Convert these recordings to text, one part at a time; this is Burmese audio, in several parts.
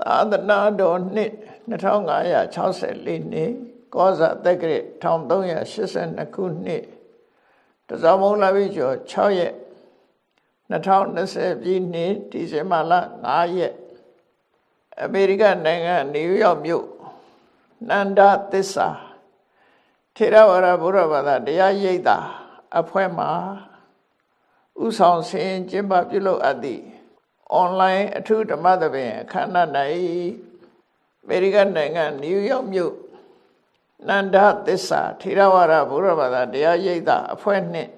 သာသနာတော်နှစ်2564နှစ်ကောဇာတက္ကရာ1382ခုနှစ်တဇောင်းမုံလာပြီကျော်6ရက်2020ပြည့်နှစ်ဒီဇင်ဘာလ9ရက်အမေရိကန်နိုင်ငံနယူးယောက်မြို့နန္ဒသစ္စာထေရဝါဒဘုရားဘာသာတရားရိပ်သာအဖွဲ့မှာဥဆောင်ဆင်ကျင်းပပြုလုပ်အပ်သည့် အွန်လိုင်းအထူးဓမ္မသဘင်အခမ်းအနား၌အမေရိကန်နိုင်ငံနယူးယောက်မြို့နန္ဒသစ္စာထေရဝါဒဘုရားဘာသာတရားရိပ်သာအဖွဲ့နှင့်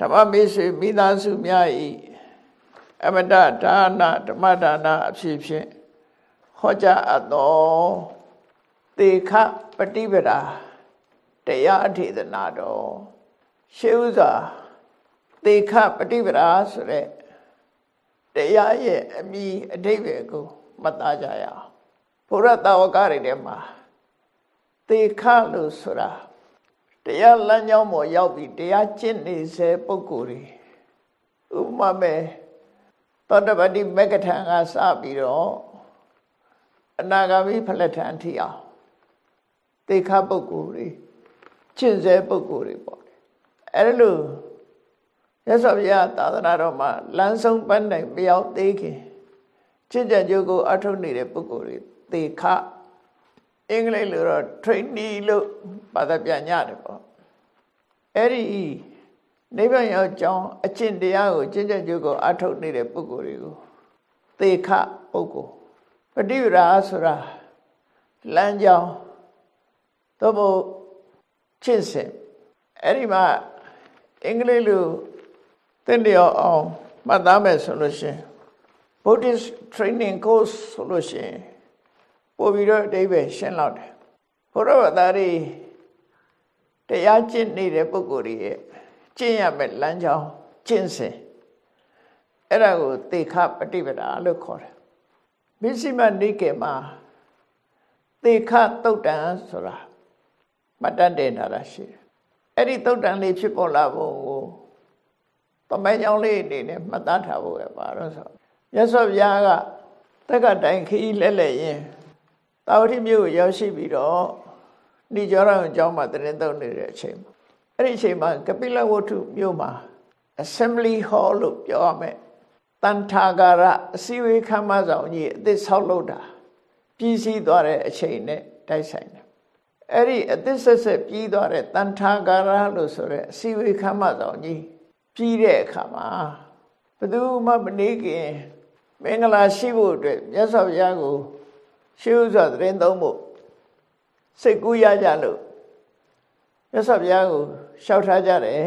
ဓမ္မမေဆွေမိသားစုများ၏အမတဒါနဓမ္မဒါနအဖြစ်ဖြင့်ဟောကြားအပ်သောသေခပฏิပဒါတရားအထေသနာတော်ရှေးဥစွာသေခပฏิပဒါဆိုတဲ့ တရားရဲ့အမိအဓိပ္ပာယ်ကိုမှတ်သားကြရအောင်ဘုရားတာဝကတွေထဲမှာသေခလို့ဆိုတာတရားလမ်းကြောင်းပေါ်ရောက်ပြီးတရားကျင့်နေစေပုဂ္ဂိုလ်တွေဥပမာမဲ့သောတပတိမကထံကစပြီးတော့အနာဂါမိဖလက်ထံထိအောင်သေခပုဂ္ဂိုလ်တွေကျင့်စေပုဂ္ဂိုလ်တွေပေါ့အဲ့လို ရသော်ဘုရားသာသနာတော်မှာလမ်းဆုံးပန်းနိုင်မရောက်သေးခင်ချစ်ကြကြိုးကိုအထုတ်နေတဲ့ပုဂ္ဂိုလ်တွေသေခအင်္ဂလိပ်လိုတော့ trainee လို့ဘာသာပြန်ညတယ်ပေါ့အဲ့ဒီနိဗ္ဗာန်ရောက်ကြောင်းအကျင့်တရားကိုချစ်ကြကြိုးကိုအထုတ်နေတဲ့ပုဂ္ဂိုလ်တွေကိုသေခပုဂ္ဂိုလ်ပฏิဝရာဆိုတာလမ်းကြောင်းသို့မဟုတ်ချစ်စဉ်အဲ့ဒီမှာအင်္ဂလိပ်လို သင်တရားအောင်မှတ်သားမယ်ဆိုလို့ရှင် Buddhist training course ဆိုလို့ရှင်ပို့ပြီးတော့အတိပဲရှင်းလောက်တယ်ဘုရားဘာသာတွေတရားကျင့်နေတဲ့ပုဂ္ဂိုလ်တွေရဲ့ကျင့်ရမယ့်လမ်းကြောင်းကျင့်စဉ်အဲ့ဒါကိုသေခပฏิပဒါလို့ခေါ်တယ်မစ္စည်းမနိကေမှာသေခတုတ်တံဆိုတာမှတ်တတ်တင်တာရှိတယ်အဲ့ဒီတုတ်တန်လေးဖြစ်ပေါ်လာဖို့ကို တမိုင်းကြောင်းလေးအနေနဲ့မှတ်သားထားဖို့ပဲပါတော့ဆိုမြတ်စွာဘုရားကတက္ကတိုင်ခီးလဲလဲရင်တာဝတိမြို့ကိုရောက်ရှိပြီးတော့ဏိကြောရံအကြောင်းမှာတရင်သုံးနေတဲ့အချိန်မှာအဲ့ဒီအချိန်မှာကပိလဝတ္ထုမြို့မှာ assembly hall လို့ပြောရမယ်တန်ထာဂရအစည်းအဝေးခမ်းမဆောင်ကြီးအသစ်ဆောက်လုပ်တာပြည်စည်းသွားတဲ့အချိန်နဲ့တိုက်ဆိုင်တယ်အဲ့ဒီအသစ်ဆက်ဆက်ပြီးသွားတဲ့တန်ထာဂရလို့ဆိုတဲ့အစီဝေခမ်းမဆောင်ကြီး ပြီးတဲ့အခါမှာဘယ်သူမှမနေခင်မင်္ဂလာရှိဖို့အတွက်မြတ်စွာဘုရားကိုရှေးဥစွာသတင်းသုံးဖို့စိတ်ကူးရကြလို့မြတ်စွာဘုရားကိုလျှောက်ထားကြတယ်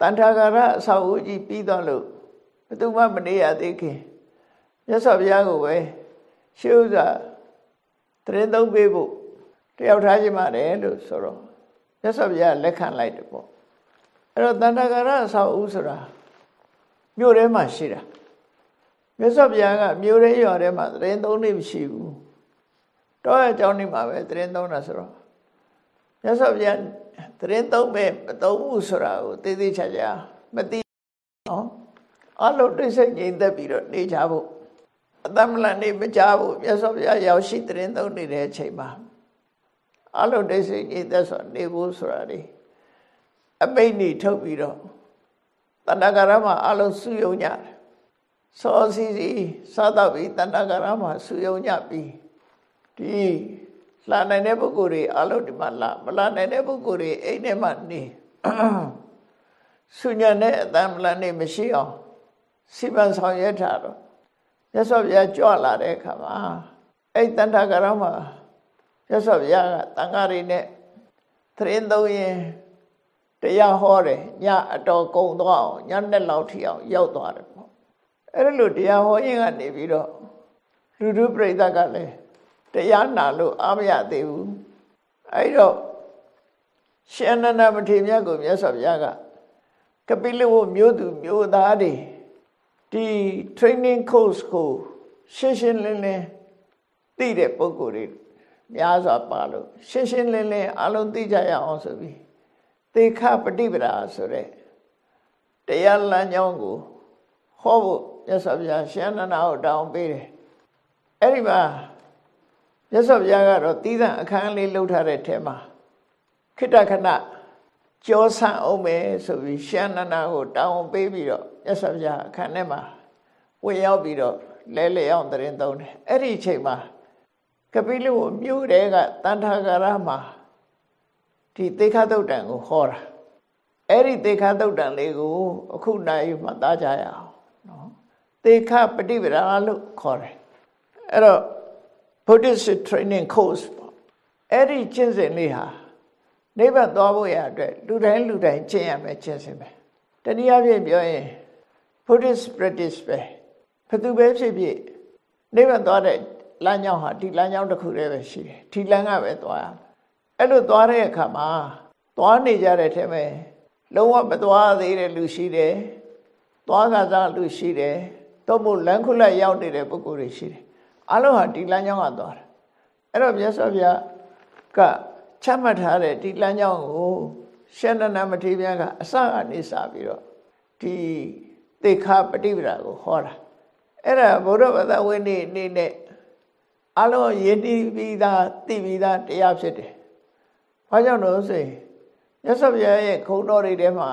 တန်ထာဂရအဆောက်အဦကြီးပြီးသွားလို့ဘယ်သူမှမနေရသေးခင်မြတ်စွာဘုရားကိုပဲရှေးဥစွာသတင်းသုံးပေးဖို့တယောက်ထားခြင်းပါတယ်လို့ဆိုတော့မြတ်စွာဘုရားလက်ခံလိုက်တယ်ပေါ့ အဲ့တော့တန်တကာရအဆောက်ဦးဆိုတာမြို့ထဲမှာရှိတာမြတ်စွာဘုရားကမြို့ထဲရွာထဲမှာသတင်းသုံးနေမရှိဘူးတော့အကြောင်းနေမှာပဲသတင်းသုံးတာဆိုတော့မြတ်စွာဘုရားသတင်းသုံးပဲမသုံးဘူးဆိုတာကိုသိသိချာချာမသိနော်အလုံးတိတ်ဆိတ်ငြိမ်သက်ပြီးတော့နေကြဖို့အတမလန်နေမကြဘူးမြတ်စွာဘုရားရောက်ရှိသတင်းသုံးနေတဲ့အချိန်မှာအလုံးတိတ်ဆိတ်ဤသက်ဆိုနေဖို့ဆိုတာလေ အပိတ်နေထုတ်ပြီးတော့တဏ္ဍကရမှာအလုံးစုယုံကြတယ်စောစီစီစားတော့ပြီးတဏ္ဍကရမှာစုယုံကြပြီးဒီလာနိုင်တဲ့ပုဂ္ဂိုလ်တွေအလုံးဒီမှာလာမလာနိုင်တဲ့ပုဂ္ဂိုလ်တွေအိမ်ထဲမှာနေဆုညံတဲ့အတန်မလန်နေမရှိအောင်စိပန်ဆောင်ရွက်ထားတော့မြတ်စွာဘုရားကြွလာတဲ့အခါမှာအဲ့တဏ္ဍကရမှာရသော်ဘုရားကတန်ဃာတွေနဲ့သတင်းသုံးရင် တရားဟောတယ်ညအတော်ကုံသွားအောင်ညနဲ့လောက်ထိအောင်ရောက်သွားတယ်ပေါ့အဲ့ဒါလို့တရားဟောရင်ကနေပြီးတော့လူလူပြိဿကလည်းတရားနာလို့အားမရသေးဘူးအဲ့တော့ရှင်နန္ဒမထေရမြတ်ကိုမြတ်စွာဘုရားကကပိလဝမျိုးသူမျိုးသားတွေဒီ training course ကိုရှင်းရှင်းလင်းလင်းသိတဲ့ပုဂ္ဂိုလ်တွေများစွာပါလို့ရှင်းရှင်းလင်းလင်းအလုံးသိကြရအောင်ဆိုပြီး သေခပฏิပဒါဆိုတဲ့တရားလမ်းကြောင်းကိုဟောဖို့မြတ်စွာဘုရားရှင်နန္ဒကိုတောင်းပေးတယ်အဲ့ဒီမှာမြတ်စွာဘုရားကတော့တီးသန့်အခန်းလေးလှုပ်ထားတဲ့ထဲမှာခိတ္တခဏကြောဆန့်အောင်မယ်ဆိုပြီးရှန္နနာကိုတောင်းပေးပြီးတော့မြတ်စွာဘုရားအခန်းထဲမှာဝင်ရောက်ပြီးတော့လဲလဲအောင်တရင်သုံးတယ်အဲ့ဒီအချိန်မှာကပိလုမြို့တဲကတန်ထာဂရမှာ ဒီသေခသုတ်တံကိုဟောတာအဲ့ဒီသေခသုတ်တံလေးကို အခုနိုင်မှသားကြရအောင်နော်သေခပฏิပဒါလို့ခေါ်တယ်အဲ့တော့ Buddhist training course ပေါ့အဲ့ဒီကျင့်စဉ်လေးဟာနိဗ္ဗာန်သွားဖို့ရအတွက်လူတိုင်းလူတိုင်းကျင့်ရမယ်ကျင့်စဉ်ပဲတနည်းအားဖြင့်ပြောရင် Buddhist practice ပဲဘယ်သူပဲဖြစ်ဖြစ်နိဗ္ဗာန်သွားတဲ့လမ်းကြောင်းဟာဒီလမ်းကြောင်းတစ်ခုတည်းပဲရှိတယ်ဒီလမ်းကပဲသွားရမယ် အဲ့လိုသွားတဲ့အခါမှာသွားနေကြတဲ့ထဲမှာလုံးဝမသွားသေးတဲ့လူရှိတယ်သွားကစားလူရှိတယ်တော့မို့လမ်းခုလက်ရောက်နေတဲ့ပုဂ္ဂိုလ်တွေရှိတယ်အလုံးဟာဒီလမ်းကြောင်းကသွားတယ်အဲ့တော့မြတ်စွာဘုရားကချမှတ်ထားတဲ့ဒီလမ်းကြောင်းကိုရှန္ဒနာမထေရဗျာကအစကနေစပြီးတော့ဒီသေခပฏิပဒါကိုဟောတာအဲ့ဒါဘုရားဘာသာဝင်နေနေနဲ့အလုံးရည်တည်ပြီးသားသိပြီးသားတရားဖြစ်တယ်။ ဘာကြောင့်လို့ဆိုရင်မြတ်စွာဘုရားရဲ့ခုံတော်တွေထဲမှာ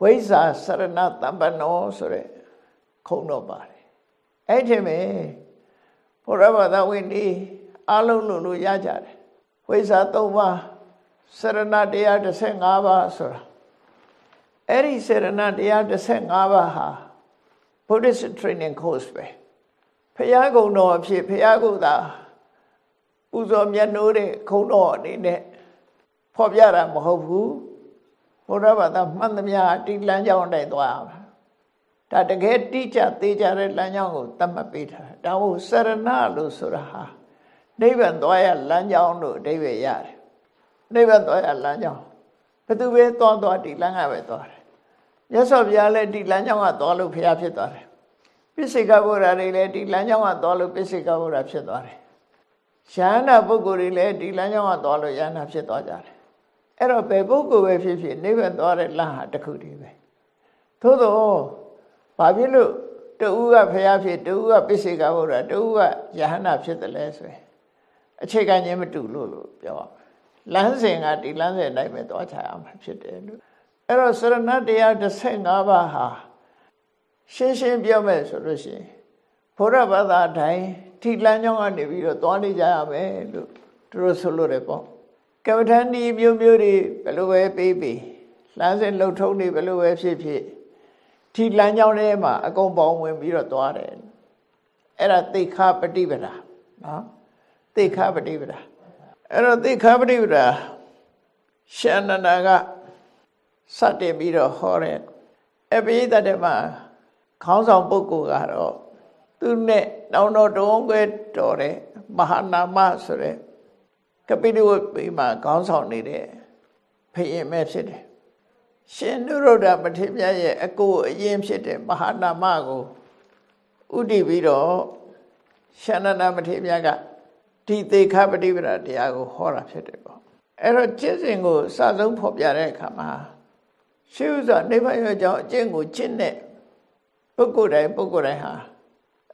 ဝိဇ္ဇာစရဏတမ္ပနောဆိုတဲ့ခုံတော်ပါတယ်။အဲ့ဒီမှာဘုရားဘာသာဝင်နေအလုံးလို့လို့ရကြတယ်။ဝိဇ္ဇာ၃ပါးစရဏတရား15ပါးဆိုတာအဲ့ဒီစရဏတရား15ပါးဟာ Buddhist training course ပဲဖះကုံတော်အဖြစ်ဖះကုသာ ပူဇော်မြတ်နိုးတဲ့ခုံတော်အနေနဲ့ဖော်ပြတာမဟုတ်ဘူးဘုရားဘာသာမှန်သမျှဒီလမ်းကြောင်းတိုင်းသွားအောင်ဒါတကယ်တိကျသေးကြတဲ့လမ်းကြောင်းကိုသတ်မှတ်ပေးထားတာဒါဟုတ်စရဏလို့ဆိုတာဟာနိဗ္ဗာန်သွားရလမ်းကြောင်းလို့အဓိပ္ပာယ်ရတယ်နိဗ္ဗာန်သွားရလမ်းကြောင်းဘယ်သူပဲသွားသွားဒီလမ်းကပဲသွားတယ်မြတ်စွာဘုရားလည်းဒီလမ်းကြောင်းကသွားလို့ဖျားဖြစ်သွားတယ်ပိစိကဗုဒ္ဓတွေလည်းဒီလမ်းကြောင်းကသွားလို့ပိစိကဗုဒ္ဓဖြစ်သွားတယ် ရဟန္တာပုဂ္ဂိုလ်တွေလည်းဒီလမ်းကြောင်းကသွားလို့ရဟန္တာဖြစ်သွားကြတယ်အဲ့တော့ဘယ်ပုဂ္ဂိုလ်ပဲဖြစ်ဖြစ်နိဗ္ဗာန်သွားတဲ့လမ်းဟာတစ်ခုတည်းပဲသို့တော့ဘာဖြစ်လို့တူကဖျားဖြစ်တူကပိစိကဗုဒ္ဓတူကယဟန္တာဖြစ်တယ်လဲဆိုရင်အခြေခံချင်းမတူလို့လို့ပြောလမ်းစဉ်ကဒီလမ်းစဉ်တိုင်းပဲသွားချရမှာဖြစ်တယ်လို့အဲ့တော့စရဏတရား15ပါးဟာရှင်းရှင်းပြောမယ်ဆိုလို့ရှိရင်ဘုရားဘာသာအတိုင်း ထိလမ်းကြောင်းကနေပြီးတော့သွားနေကြရမယ်လို့သူတို့ဆိုလို့တယ်ပေါ့ကမ္မထန်ဒီမျိုးမျိုးတွေဘယ်လိုပဲပေးပေးလမ်းစဉ်လှုပ်ထုံးတွေဘယ်လိုပဲဖြစ်ဖြစ်ထိလမ်းကြောင်းထဲမှာအကုန်ပေါင်းဝင်ပြီးတော့သွားတယ်အဲ့ဒါသိခပฏิပဒါနော်သိခပฏิပဒါအဲ့တော့သိခပฏิပဒါရှန္ဒနာကစတင်ပြီးတော့ဟောတဲ့အပိဋကတမှာခေါင်းဆောင်ပုဂ္ဂိုလ်ကတော့သူနဲ့ နောင်တော်တုံးခွဲတော်တဲ့မဟာနာမဆိုတဲ့ကပိတဝတ်ပိမှာခေါင်းဆောင်နေတဲ့ဖရင်မဲ့ဖြစ်တယ်ရှင်နုရုဒ္ဓပတိမြတ်ရဲ့အကိုအရင်ဖြစ်တဲ့မဟာနာမကိုဥတည်ပြီးတော့ရှင်နန္ဒပတိမြတ်ကဒီသေခပฏิပဒါတရားကိုဟောတာဖြစ်တယ်ပေါ့အဲ့တော့ကျင့်စဉ်ကိုစဆုံးဖော်ပြတဲ့အခါမှာရှေးဥစွာနိဗ္ဗာန်ရဲ့အကြောင်းအကျင့်ကိုကျင့်တဲ့ပုဂ္ဂိုလ်တိုင်းပုဂ္ဂိုလ်တိုင်းဟာ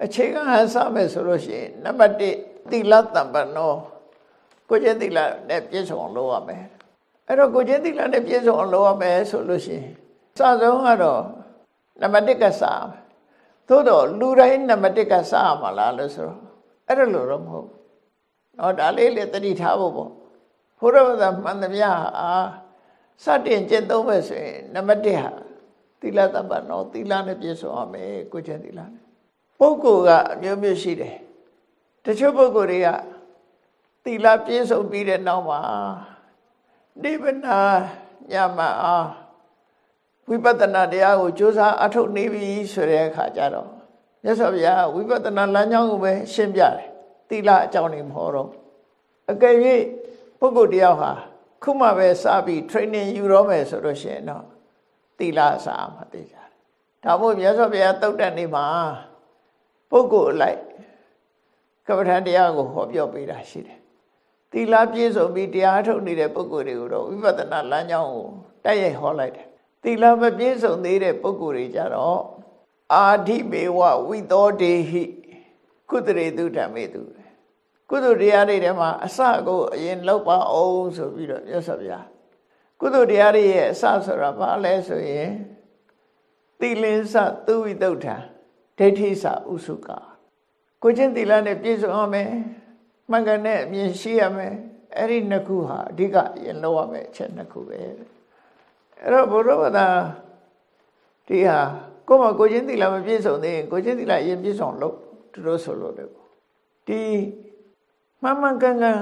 အခြေခံဟန်စမယ်ဆိုလို့ရှိရင်နံပါတ်1သီလတမ္ပနောကိုကျင့်သီလနဲ့ပြည့်စုံအောင်လုပ်ရမယ်အဲ့တော့ကိုကျင့်သီလနဲ့ပြည့်စုံအောင်လုပ်ရမယ်ဆိုလို့ရှိရင်စဆုံးကတော့နံပါတ်1ကစသို့တော့လူတိုင်းနံပါတ်1ကစရမှာလားလို့ဆိုတော့အဲ့ဒါလိုတော့မဟုတ်။နော်ဒါလေးလေတတိထားဖို့ပေါ့ဘုရားဘာသာမှန်သမျှအာစတင်ကျင့်သုံးမယ်ဆိုရင်နံပါတ်1ဟာသီလတပ္ပနောသီလနဲ့ပြည့်စုံအောင်မယ်ကိုကျင့်သီလနဲ့ ပုဂ္ဂိုလ်ကအမျိုးမျိုးရှိတယ်တချို့ပုဂ္ဂိုလ်တွေကသီလပြည့်စုံပြီးတဲ့နောက်မှာနိဗ္ဗာန်ညမအားဝိပဿနာတရားကိုကြိုးစားအထုတ်နေပြီဆိုတဲ့အခါကျတော့မြတ်စွာဘုရားဝိပဿနာလမ်းကြောင်းကိုပဲရှင်းပြတယ်သီလအကြောင်းတွေမဟောတော့အကယ်၍ပုဂ္ဂိုလ်တယောက်ဟာခုမှပဲစပြီး training ယူတော့မယ်ဆိုလို့ရှိရင်တော့သီလအစာမှသိကြတယ်ဒါမို့မြတ်စွာဘုရားတုတ်တဲ့နေ့မှာ ပုဂ္ဂိုလ်အလိုက်ကမ္မထန်တရားကိုဟောပြောပေးတာရှိတယ်သီလပြည့်စုံပြီးတရားထုတ်နေတဲ့ပုဂ္ဂိုလ်တွေကိုတော့ဝိပဿနာလမ်းကြောင်းကိုတိုက်ရိုက်ဟောလိုက်တယ်သီလမပြည့်စုံသေးတဲ့ပုဂ္ဂိုလ်တွေကြတော့အာဓိမေဝဝိသောတေဟိကုသရေတုဓမ္မေတုကုသိုလ်တရားတွေထဲမှာအစကိုအရင်လောက်ပါအောင်ဆိုပြီးတော့မြတ်စွာဘုရားကုသိုလ်တရားတွေရဲ့အစဆိုတာဘာလဲဆိုရင်သီလင်္စသူဝိတုဒ္ဓံ ဒိဋ္ဌိစဥစုကာကိုချင်းသီလနဲ့ပြည့်စုံရမယ်မှန်ကန်တဲ့အမြင်ရှိရမယ်အဲ့ဒီနှစ်ခုဟာအဓိကရင်လောက်ရမယ်အချက်နှစ်ခုပဲအဲ့တော့ဘုရားဘာသာဒီဟာကိုယ်မကိုချင်းသီလမပြည့်စုံသေးရင်ကိုချင်းသီလအရင်ပြည့်စုံလို့သူတို့ဆိုလို့တယ်ဒီမှန်မှန်ကန်ကန်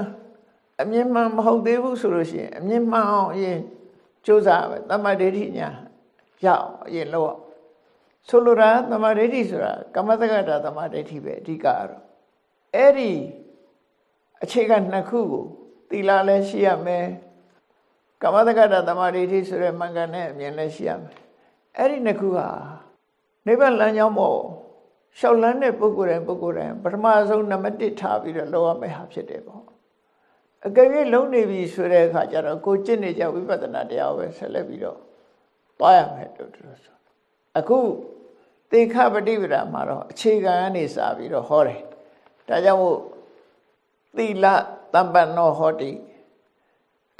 အမြင်မှန်မဟုတ်သေးဘူးဆိုလို့ရှိရင်အမြင်မှန်အောင်အရင်စူးစမ်းပဲတမ္မာဒိဋ္ဌိညာရအောင်အရင်လောက် ဆိုလိုတာတမ္မာဒိဋ္ဌိဆိုတာကမ္မတက္ကတာတမ္မာဒိဋ္ဌိပဲအဓိကတော့အဲ့ဒီအခြေခံနှစ်ခုကိုသီလလည်းရှိရမယ်ကမ္မတက္ကတာတမ္မာဒိဋ္ဌိဆိုတဲ့မှန်ကန်တဲ့အမြင်လည်းရှိရမယ်အဲ့ဒီနှစ်ခုဟာနိဗ္ဗာန်လမ်းကြောင်းပေါ်ရှောက်လန်းတဲ့ပုဂ္ဂိုလ်တိုင်းပုဂ္ဂိုလ်တိုင်းပထမဆုံးနံပါတ်1ထားပြီးတော့လောက်ရမယ့်ဟာဖြစ်တယ်ပေါ့အကယ်၍လုံးနေပြီဆိုတဲ့အခါကျတော့ကိုကျင့်နေကြဝိပဿနာတရားပဲဆက်လက်ပြီးတော့သွားရမယ်တို့တို့ဆိုအခု သေခပฏิပဒါမှာတော့အခြေခံကနေစပြီးတော့ဟောတယ်ဒါကြောင့်မို့သီလတမ္ပန္နောဟောတိ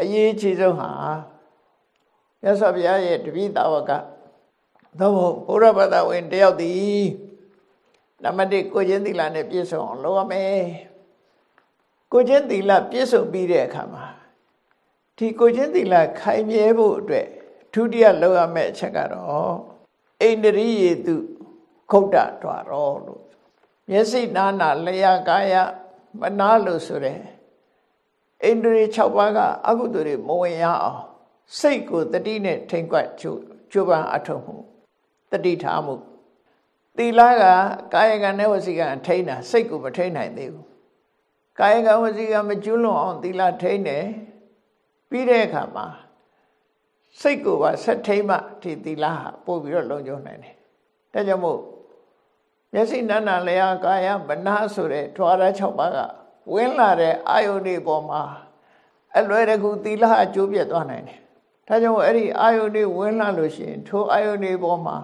အရေးကြီးဆုံးဟာမြတ်စွာဘုရားရဲ့တပိသာဝကသို့မဟုတ်ဘုရားဘာသာဝင်တယောက်သည်နံပါတ်1ကိုချင်းသီလနဲ့ပြည့်စုံအောင်လုပ်ရမယ်ကိုချင်းသီလပြည့်စုံပြီးတဲ့အခါမှာဒီကိုချင်းသီလခိုင်မြဲဖို့အတွက်ဒုတိယလုပ်ရမယ့်အချက်ကတော့အိန္ဒြိယေတု ခုတ်တတော်ရောလို့မျက်စိနာနာလျာကာယမနာလို့ဆိုတဲ့အိန္ဒြေ6ပါးကအကုသိုလ်တွေမဝင်ရအောင်စိတ်ကိုတတိနဲ့ထိမ့်ကွက်ကျိုးပန်းအထုံမှုတတိထားမှုသီလကကာယကံနဲ့ဝစီကံထိန်းတာစိတ်ကိုမထိန်းနိုင်သေးဘူးကာယကံဝစီကံမကျွလွန်အောင်သီလထိန်းတယ်ပြီးတဲ့အခါမှာစိတ်ကိုပါဆက်ထိန်းမှဒီသီလဟာပို့ပြီးတော့လုံခြုံနိုင်တယ်ဒါကြောင့်မို့ မျက်စိနန္နာလျာကာယမနာဆိုတဲ့ထွာရ6ပါးကဝင်လာတဲ့အာယုန်တွေပေါ်မှာအလွယ်တကူသီလအကျိုးပြတ်သွားနိုင်တယ်ဒါကြောင့်အဲ့ဒီအာယုန်တွေဝင်လာလို့ရှိရင်ထိုအာယုန်တွေပေါ်မှာ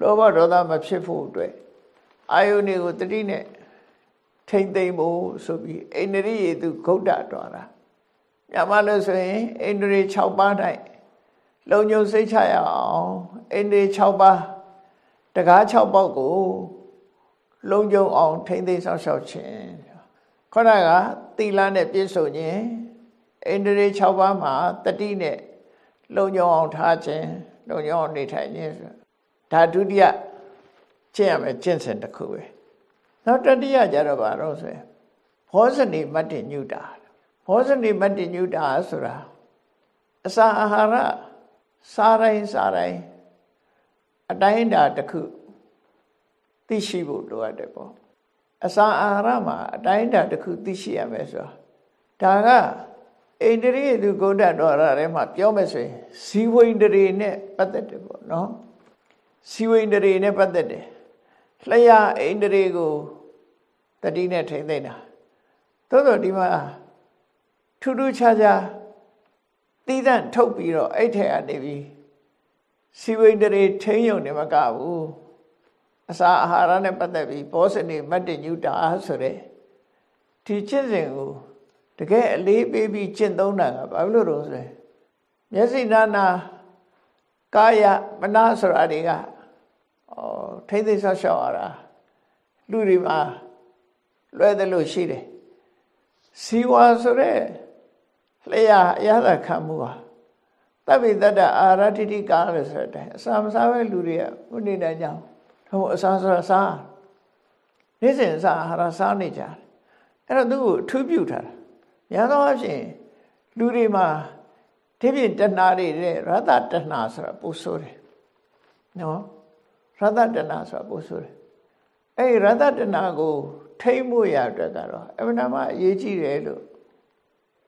လောဘဒေါသမဖြစ်ဖို့အတွက်အာယုန်တွေကိုတတိနဲ့ထိမ့်သိမ့်ဖို့ဆိုပြီးအိန္ဒြိယေသူဂௌဒတော်တာညမလို့ဆိုရင်အိန္ဒြေ6ပါးတိုင်းလုံညုံစိတ်ချရအောင်အိန္ဒြေ6ပါး တကား6ပေါက်ကိုလုံညုံအောင်ထိမ့်သိမ့်ဆောက်ရှောက်ခြင်းခေါင်းကသီလနဲ့ပြည့်စုံခြင်းအိန္ဒြေ6ပါးမှာတတိနဲ့လုံညုံအောင်ထားခြင်းလုံညုံအောင်နေထိုင်ခြင်းဆိုဒါဒုတိယကျင့်ရမယ်ကျင့်စဉ်တစ်ခုပဲနောက်တတိယကြတော့ဘာလို့ဆိုရင်ဘောဇနိမတ္တိညုတာဘောဇနိမတ္တိညုတာဆိုတာအစာအာဟာရစားတိုင်းစားတိုင်း အတိုင်းတာတစ်ခုသိရှိဖို့လိုအပ်တယ်ပေါ့အစာအာဟာရမှာအတိုင်းတာတစ်ခုသိရှိရမယ်ဆိုတာဒါကအိန္ဒြိယသူဂုဏ္ဍတော်ရထဲမှာပြောမယ်ဆိုရင်ဇီဝိန္ဒြေနဲ့ပတ်သက်တယ်ပေါ့နော်စီဝိန္ဒြေနဲ့ပတ်သက်တယ်လျှာအိန္ဒြေကိုတတိနဲ့ထိမ့်သိမ့်တာသို့တော့ဒီမှာထူးထူးခြားခြားသီးသန့်ထုတ်ပြီးတော့အဲ့ထက်ကနေပြီး စီဝိန္ဒြေထိမ့်ယုံနေမကဘူးအစာအာဟာရနဲ့ပတ်သက်ပြီးဘောဇနေမတ္တညုတာဆိုတဲ့ဒီချစ်စဉ်ကိုတကယ်အလေးပေးပြီးကျင့်သုံးတာကဘာလို့လို့ဆိုရင်မျက်စိနာနာကာယမနာဆိုတာတွေကဩထိမ့်သိဆောက်ရှောက်ရတာလူတွေမှာလွဲတယ်လို့ရှိတယ်စီဝါဆိုတဲ့လျှာအရသာခံမှုဟာ တပိတ္တအာရတိတိကာလို့ဆိုတဲ့အစာမစားပဲလူတွေကဘုနေနိုင်ကြအောင်ဟိုအစာဆိုတာစားနေ့စဉ်အစာအာဟာရစားနေကြတယ်အဲ့တော့သူ့ကိုထူးပြုထားတာများသောအားဖြင့်လူတွေမှာဒီပြင်တဏှာတွေတဲ့ရတတဏှာဆိုတာပို့ဆိုးတယ်နော်ရတတဏှာဆိုတာပို့ဆိုးတယ်အဲ့ဒီရတတဏှာကို ထိမ့်မှုရအတွက်ကတော့အမှန်တမ်းအရေးကြီးတယ်လို့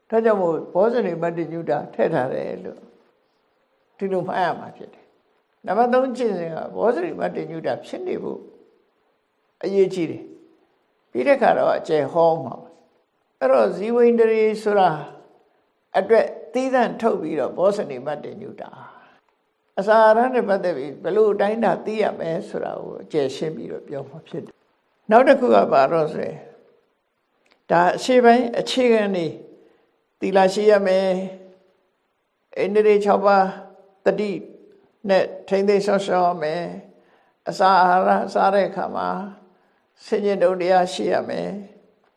ဒါကြောင့်မို့ဘောဇနိမတ္တညုတာထည့်ထားတယ်လို့ ဒီလိုမှတ်ရမှာဖြစ်တယ်နံပါတ်3ကျင့်စဉ်ကဘောဇနိမတ္တညုတာဖြစ်နေဖို့အရေးကြီးတယ်ပြီးတဲ့ခါတော့အကျယ်ဟောမှာအဲ့တော့ဇီဝိန္ဒြေဆိုတာအတွက်သီးသန့်ထုတ်ပြီးတော့ဘောဇနိမတ္တညုတာအစာရနဲ့ပတ်သက်ပြီးဘယ်လိုအတိုင်းတာသိရမယ်ဆိုတာကိုအကျယ်ရှင်းပြီးတော့ပြောမှာဖြစ်တယ်နောက်တစ်ခုကဘာလို့ဆိုရင်ဒါအရှိပိုင်းအခြေခံနေသီလရှိရမယ်အိန္ဒြေ6ပါး တတိနဲ့ထိမ့်သိမ်းဆောက်ရှောက်ရမယ်အစာအာဟာရစားတဲ့အခါမှာဆင်ញင်တုံတရားရှိရမယ်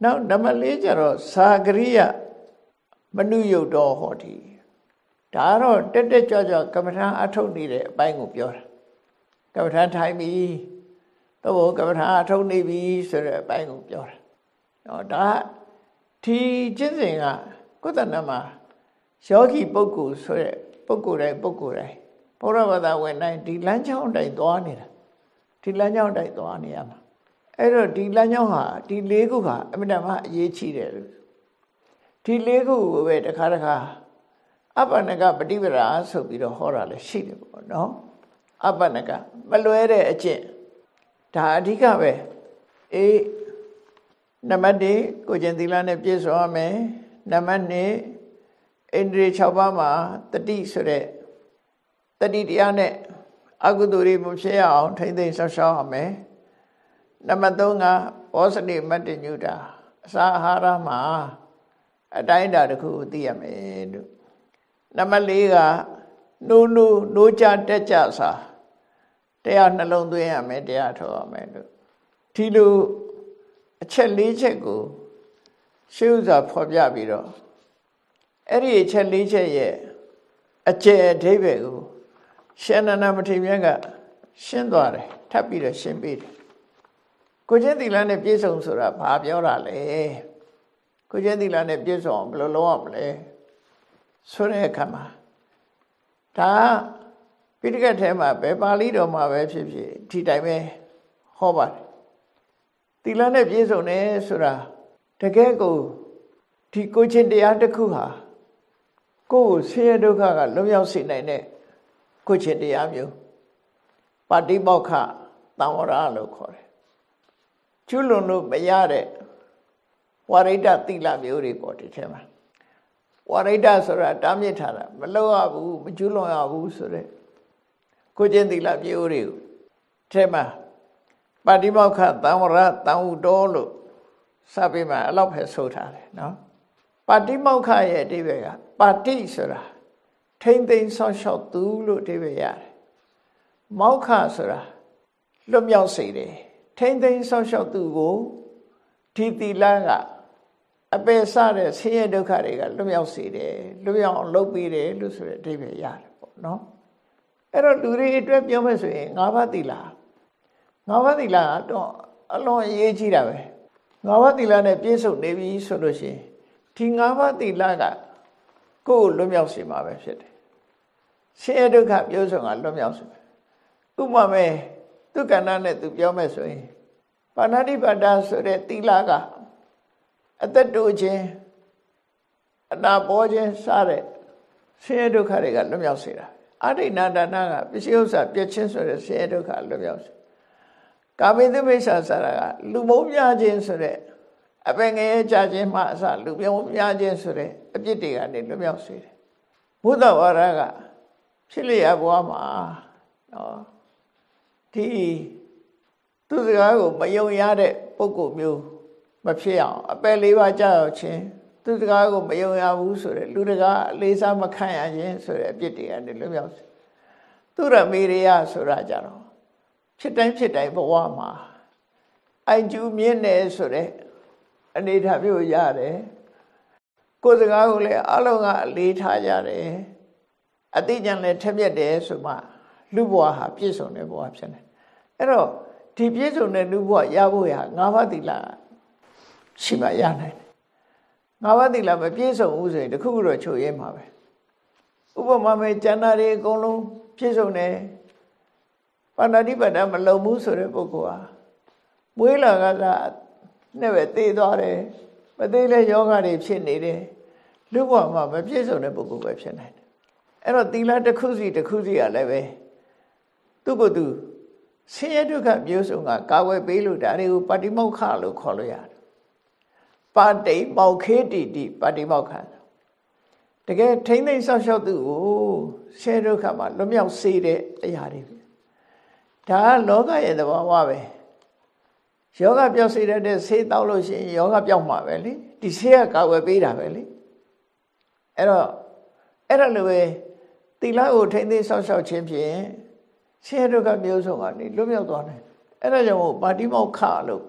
နောက်နံပါတ်၄ကျတော့သာဂရိယမနုယုတ်တော်ဟောတိဒါကတော့တက်တက်ကြွကြွကမ္မထာအထုတ်နေတဲ့အပိုင်းကိုပြောတာကမ္မထာထိုင်ပြီတော့ကမ္မထာအထုတ်နေပြီဆိုတဲ့အပိုင်းကိုပြောတာဟောဒါဒီကျင့်စဉ်ကကိုယ်တဏ္ဍမှာယောဂီပုဂ္ဂိုလ်ဆိုတဲ့ ပုဂ္ဂိုလ်တိုင်းပုဂ္ဂိုလ်တိုင်းဘုရားဘာသာဝင်တိုင်းဒီလမ်းကြောင်းတိုင်းသွားနေတာဒီလမ်းကြောင်းတိုင်းသွားနေရမှာအဲ့တော့ဒီလမ်းကြောင်းဟာဒီလေးခုဟာအမြဲတမ်းအရေးကြီးတယ်လို့ဒီလေးခုကိုပဲတစ်ခါတစ်ခါအပ္ပနကပฏิပဒါဆိုပြီးတော့ဟောတာလည်းရှိတယ်ပေါ့နော်အပ္ပနကမလွဲတဲ့အကျင့်ဒါအဓိကပဲအေးနံပါတ်1ကိုကျင်သီလနဲ့ပြည့်စုံရမယ်နံပါတ်2 အိန္ဒြေ6ပါးမှာတတိဆိုတဲ့တတိတရားနဲ့အကုသိုလ်တွေမဖြစ်ရအောင်ထိမ့်သိမ်းဆောက်ရှောက်ရမယ်နံပါတ်3ကဘောဇတိမတ္တညုတာအစာအာဟာရမှာအတိုင်းအတာတစ်ခုသိရမယ်လို့နံပါတ်4ကနိုးနိုးနိုးကြတက်ကြစာတရားနှလုံးသွင်းရမယ်တရားထောက်ရမယ်လို့ဒီလိုအချက်၄ချက်ကိုရှေးဥစွာဖော်ပြပြီးတော့ အဲ့ဒီအချက်၄ချက်ရဲ့အကျယ်အဓိပ္ပာယ်ကိုရှင်နန္ဒမထေရမြတ်ကရှင်းသွားတယ်ထပ်ပြီးတော့ရှင်းပေးတယ်ကိုချင်းသီလနဲ့ပြည့်စုံဆိုတာဘာပြောတာလဲကိုချင်းသီလနဲ့ပြည့်စုံအောင်ဘယ်လိုလုပ်ရမလဲဆိုတဲ့အခါမှာဒါပိဋကတ်ထဲမှာဘယ်ပါဠိတော်မှာပဲဖြစ်ဖြစ်ဒီတိုင်းပဲဟောပါတယ်သီလနဲ့ပြည့်စုံတယ်ဆိုတာတကယ်ကိုဒီကိုချင်းတရားတစ်ခုဟာ ကိုယ်ကိုဆင်းရဲဒုက္ခကလွတ်မြောက်စေနိုင်တဲ့ကိုချင်းတရားမျိုးပါတိမောက္ခတံဝရလို့ခေါ်တယ်ကျွလွန်လို့မရတဲ့ဝရိဒသီလမျိုးတွေပေါ့ဒီထဲမှာဝရိဒဆိုတာတားမြစ်ထားတာမလောက်ရဘူးမကျွလွန်ရဘူးဆိုတဲ့ကိုချင်းသီလမျိုးတွေကိုထဲမှာပါတိမောက္ခတံဝရတံဥတော်လို့စပေးမှာအဲ့လောက်ပဲဆိုထားတယ်နော် ပါတိမောက္ခရဲ့အဓိပ္ပာယ်ကပါတိဆိုတာထိမ့်သိမ်းဆောက်ရှောက်သူလို့အဓိပ္ပာယ်ရတယ်မောက္ခဆိုတာလွတ်မြောက်စေတယ်ထိမ့်သိမ်းဆောက်ရှောက်သူကိုဒီတိလကအပယ်စတဲ့ဆင်းရဲဒုက္ခတွေကလွတ်မြောက်စေတယ်လွတ်မြောက်အောင်လုပ်ပေးတယ်လို့ဆိုတဲ့အဓိပ္ပာယ်ရတယ်ပေါ့နော်အဲ့တော့လူတွေအတွက်ပြောမယ်ဆိုရင်ငါးပါးတိလငါးပါးတိလကတော့အလွန်အရေးကြီးတာပဲငါးပါးတိလနဲ့ပြည့်စုံနေပြီဆိုလို့ရှိရင် ဒီငါးပါးတိလကကိုယ်လွတ်မြောက်စေမှာပဲဖြစ်တယ်ဆင်းရဲဒုက္ခပြောဆုံးကလွတ်မြောက်စေဥပမာမဲ့သူကဏ္ဍနဲ့သူပြောမယ်ဆိုရင်ပါဏာတိပါဒဆိုတဲ့တိလကအသက်တိုးခြင်းအနာပေါ်ခြင်းစတဲ့ဆင်းရဲဒုက္ခတွေကလွတ်မြောက်စေတာအဋိဏဒါနကပစ္စည်းဥစ္စာပြည့်ချင်းဆိုတဲ့ဆင်းရဲဒုက္ခလွတ်မြောက်စေကာမိသမိစ္ဆာဆရာကလူမုံများခြင်းဆိုတဲ့ အပင်ငယ်ကြခြင်းမှအစလူပြုံးများခြင်းဆိုတဲ့အပြစ်တွေကနေလွတ်မြောက်စေတယ်ဘုဒ္ဓဝါဒကဖြစ်လျက်ဘဝမှာနော်ဒီသူစကားကိုမယုံရတဲ့ပုဂ္ဂိုလ်မျိုးမဖြစ်အောင်အပယ်လေးပါးကြောက်ခြင်းသူစကားကိုမယုံရဘူးဆိုတဲ့လူတကာအလေးစားမခံရခြင်းဆိုတဲ့အပြစ်တွေကနေလွတ်မြောက်စေသူရမေရိယဆိုတာကြတော့ဖြစ်တိုင်းဖြစ်တိုင်းဘဝမှာအိုင်ကျူးမြင့်နေဆိုတဲ့ အနေထားမျိုးရတယ်ကိုယ်စကားကိုလည်းအလုံးကအလေးထားကြတယ်အတိညာလည်းထက်မြက်တယ်ဆိုမှလူဘဝဟာပြည့်စုံတဲ့ဘဝဖြစ်နေအဲ့တော့ဒီပြည့်စုံတဲ့လူဘဝရဖို့ရငါးပါးသီလရှိမှရနိုင်တယ်ငါးပါးသီလမပြည့်စုံဘူးဆိုရင်တခုခုတော့ချုပ်ရဲမှာပဲဥပမာမဲ့ကျန်တာတွေအကုန်လုံးပြည့်စုံတယ်ပါဏာတိပဒမလုံဘူးဆိုတဲ့ပုဂ္ဂိုလ်ဟာမွေးလာကစား နဲ့ပဲသေသွားတယ်မသေးလဲယောဂတွေဖြစ်နေတယ်လူဘဝမှာမပြည့်စုံတဲ့ပုဂ္ဂိုလ်ပဲဖြစ်နိုင်တယ်အဲ့တော့သီလတစ်ခုစီတစ်ခုစီကလည်းပဲသူ့ကိုယ်သူဆင်းရဲဒုက္ခမျိုးစုံကကာဝယ်ပေးလို့ဒါတွေကိုပါတိမောက္ခလို့ခေါ်လို့ရတယ်ပါတိမောက္ခေတိတိပါတိမောက္ခတကယ်ထိမ့်သိမ့်ဆောက်ရှောက်သူကိုဆင်းရဲဒုက္ခမှာလွတ်မြောက်စေတဲ့အရာတွေဒါကလောကရဲ့သဘောဝပဲ ယောဂပြောက်စေတဲ့ဆေးတောက်လို့ရှိရင်ယောဂပြောက်မှာပဲလေဒီဆေးကကာဝယ်ပေးတာပဲလေအဲ့တော့အဲ့ဒါလိုပဲသီလကိုထိမ့်သိမ်းဆောက်ရှောက်ခြင်းဖြင့်ဆင်းရဲဒုက္ခမျိုးစုံကနေလွတ်မြောက်သွားတယ်အဲ့ဒါကြောင့်ပါတိမောက္ခလို့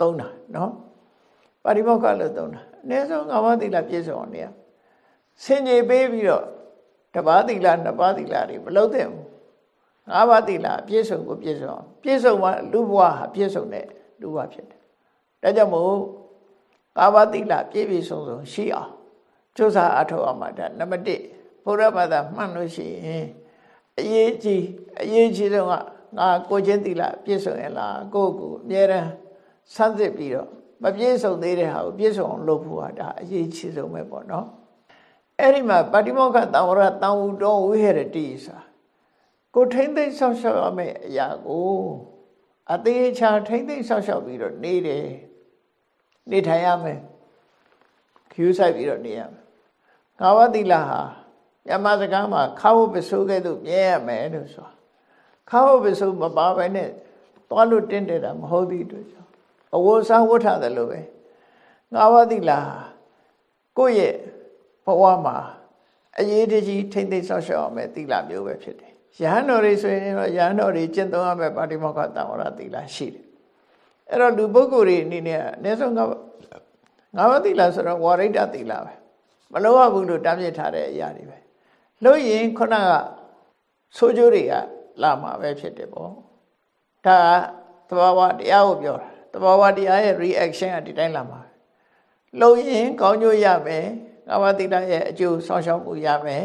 သုံးတာနော်ပါတိမောက္ခလို့သုံးတာအနည်းဆုံးငါးပါးသီလပြည့်စုံအောင်နေရဆင်ញေပေးပြီးတော့တပါးသီလနှစ်ပါးသီလတွေမလုံးသင့်ဘူးငါးပါးသီလပြည့်စုံကိုပြည့်စုံအောင်ပြည့်စုံမှလူဘဝဟာပြည့်စုံတဲ့ လူဘဝဖြစ်တယ်ဒါကြောင့်မို့ငါးပါးသီလပြည့်ပြည့်စုံစုံရှိအောင်ကြိုးစားအထောက်အမှာဒါနံပါတ်1ဘုရားဘာသာမှန်လို့ရှိရင်အရေးကြီးအရေးကြီးဆုံးကငါကိုချင်းသီလပြည့်စုံရလားကိုယ့်ကိုအမြဲတမ်းစမ်းစစ်ပြီးတော့မပြည့်စုံသေးတဲ့ဟာကိုပြည့်စုံအောင်လုပ်ဖို့ဟာဒါအရေးကြီးဆုံးပဲပေါ့နော်အဲ့ဒီမှာပါတိမောက္ခတံဝရတံဝူတော်ဝိဟရတိစာကိုထိမ့်သိမ့်ဆောက်ရှောက်ရမယ့်အရာကို အသေးချာထိမ့်သိမ့်ဆောက်ရှောက်ပြီးတော့နေတယ်နေထိုင်ရမယ်ခူးဆိုင်ပြီးတော့နေရမယ်ငါဝတိလာဟာညမစကားမှာခါဝပစိုးကဲ့သို့မြဲရမယ်လို့ဆိုတာခါဝပစိုးမပါဘဲနဲ့သွားလို့တင်းတယ်တာမဟုတ်သည့်အတွက်ကြောင့်အဝတ်စားဝတ်ထားတယ်လို့ပဲငါဝတိလာကိုယ့်ရဲ့ဘဝမှာအရေးတကြီးထိမ့်သိမ့်ဆောက်ရှောက်အောင်မဲ့သီလမျိုးပဲဖြစ်တယ် ရဟန်းတော်တွေဆိုရင်တော့ရဟန်းတော်တွေကျင့်သုံးရမယ့်ပါတိမောက္ခတံဝရသီလရှိတယ်အဲ့တော့လူပုဂ္ဂိုလ်တွေအနေနဲ့အနည်းဆုံးငါငါးပါးသီလဆိုတော့ဝါရိတ္တသီလပဲမလိုရဘူးလို့တားမြစ်ထားတဲ့အရာတွေပဲလို့ရင်ခုနကဆိုးကျိုးတွေကလာမှာပဲဖြစ်တယ်ပေါ့ဒါသဘာဝတရားကိုပြောတာသဘာဝတရားရဲ့ reaction ကဒီတိုင်းလာမှာလို့ရင်ကောင်းကျိုးရမယ်ငါးပါးသီလရဲ့အကျိုးဆောင်ရှောက်မှုရမယ်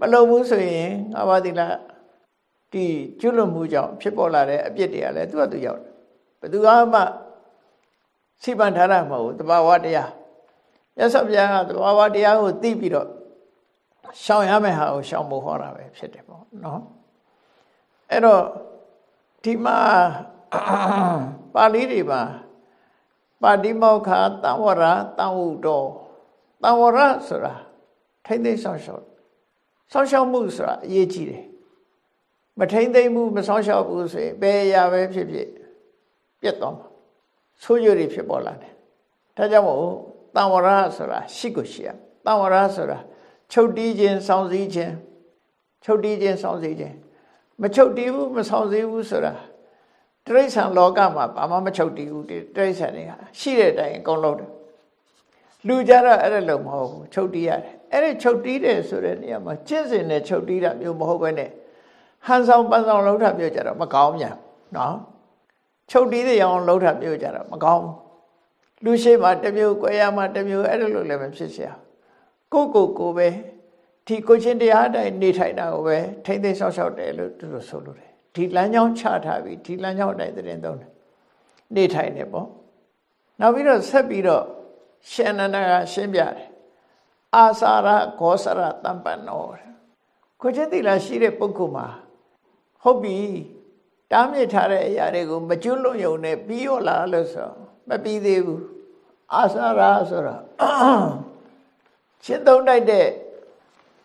မလုံဘူးဆိုရင်ငါးပါးသီလဒီကျွလွန်မှုကြောင့်ဖြစ်ပေါ်လာတဲ့အပြစ်တွေကလည်းသူ့အတူရောက်တယ်ဘယ်သူမှစိပန်ထားတာမဟုတ်ဘူးတဘာဝတရားရသော်ဘုရားကတဘာဝတရားကိုသိပြီးတော့ရှောင်ရမယ့်ဟာကိုရှောင်ဖို့ဟောတာပဲဖြစ်တယ်ပေါ့နော်အဲ့တော့ဒီမှာပါဠိတွေမှာပါတိမောက္ခတံဝရတံဝုတော်တံဝရဆိုတာထိမ့်သိမ့်ဆောင်ရှော က်ဆောင်ရှောက်မှုဆိုတာအရေးကြီးတယ်မထိမ့်သိမ့်မှုမဆောင်ရှောက်ဘူးဆိုရင်ဘယ်အရာပဲဖြစ်ဖြစ်ပြတ်သွားမှာဆိုးရွတွေဖြစ်ပေါ်လာတယ်ဒါကြောင့်မို့တံဝရဆိုတာရှိကိုရှိရတံဝရဆိုတာချုပ်တီးခြင်းစောင့်စည်းခြင်းချုပ်တီးခြင်းစောင့်စည်းခြင်းမချုပ်တီးဘူးမစောင့်စည်းဘူးဆိုတာတိရစ္ဆာန်လောကမှာဘာမှမချုပ်တီးဘူးတိရစ္ဆာန်တွေကရှိတဲ့အတိုင်းအကုန်လုံးတယ်လူကြတော့အဲ့ဒါလို့မဟုတ်ဘူးချုပ်တီးရတယ် အဲ့ဒီချုပ်တီးတယ်ဆိုတဲ့နေရာမှာကျင့်စဉ်နဲ့ချုပ်တီးတာမျိုးမဟုတ်ဘဲနဲ့ဟန်ဆောင်ပန်းဆောင်လှုပ်တာမျိုးကြတော့မကောင်းမြန်နော်ချုပ်တီးတဲ့အောင်လှုပ်တာမျိုးကြတော့မကောင်းလူရှိမှတစ်မျိုး၊ကွဲရမှတစ်မျိုးအဲ့လိုလိုလည်းမဖြစ်เสียကိုကိုကိုပဲဒီကိုချင်းတရားတိုင်းနေထိုင်တာကိုပဲထိမ့်သိမ်းဆောက်ရှောက်တယ်လို့သူတို့ဆိုလို့တယ်ဒီလမ်းကြောင်းချထားပြီးဒီလမ်းကြောင်းတိုင်းသတင်းသုံးတယ်နေထိုင်တယ်ပေါ့နောက်ပြီးတော့ဆက်ပြီးတော့ရှင်နန္ဒကရှင်းပြတယ် အာစာရဂောစရတမ္ပန္နောကိုချင်းသီလရှိတဲ့ပုဂ္ဂိုလ်မှာဟုတ်ပြီတားမြစ်ထားတဲ့အရာတွေကိုမကျွလွန်ယုံနဲ့ပြီးရောလားလို့ဆိုမပြီးသေးဘူးအာစာရဆိုတာရှင်းသုံးတိုက်တဲ့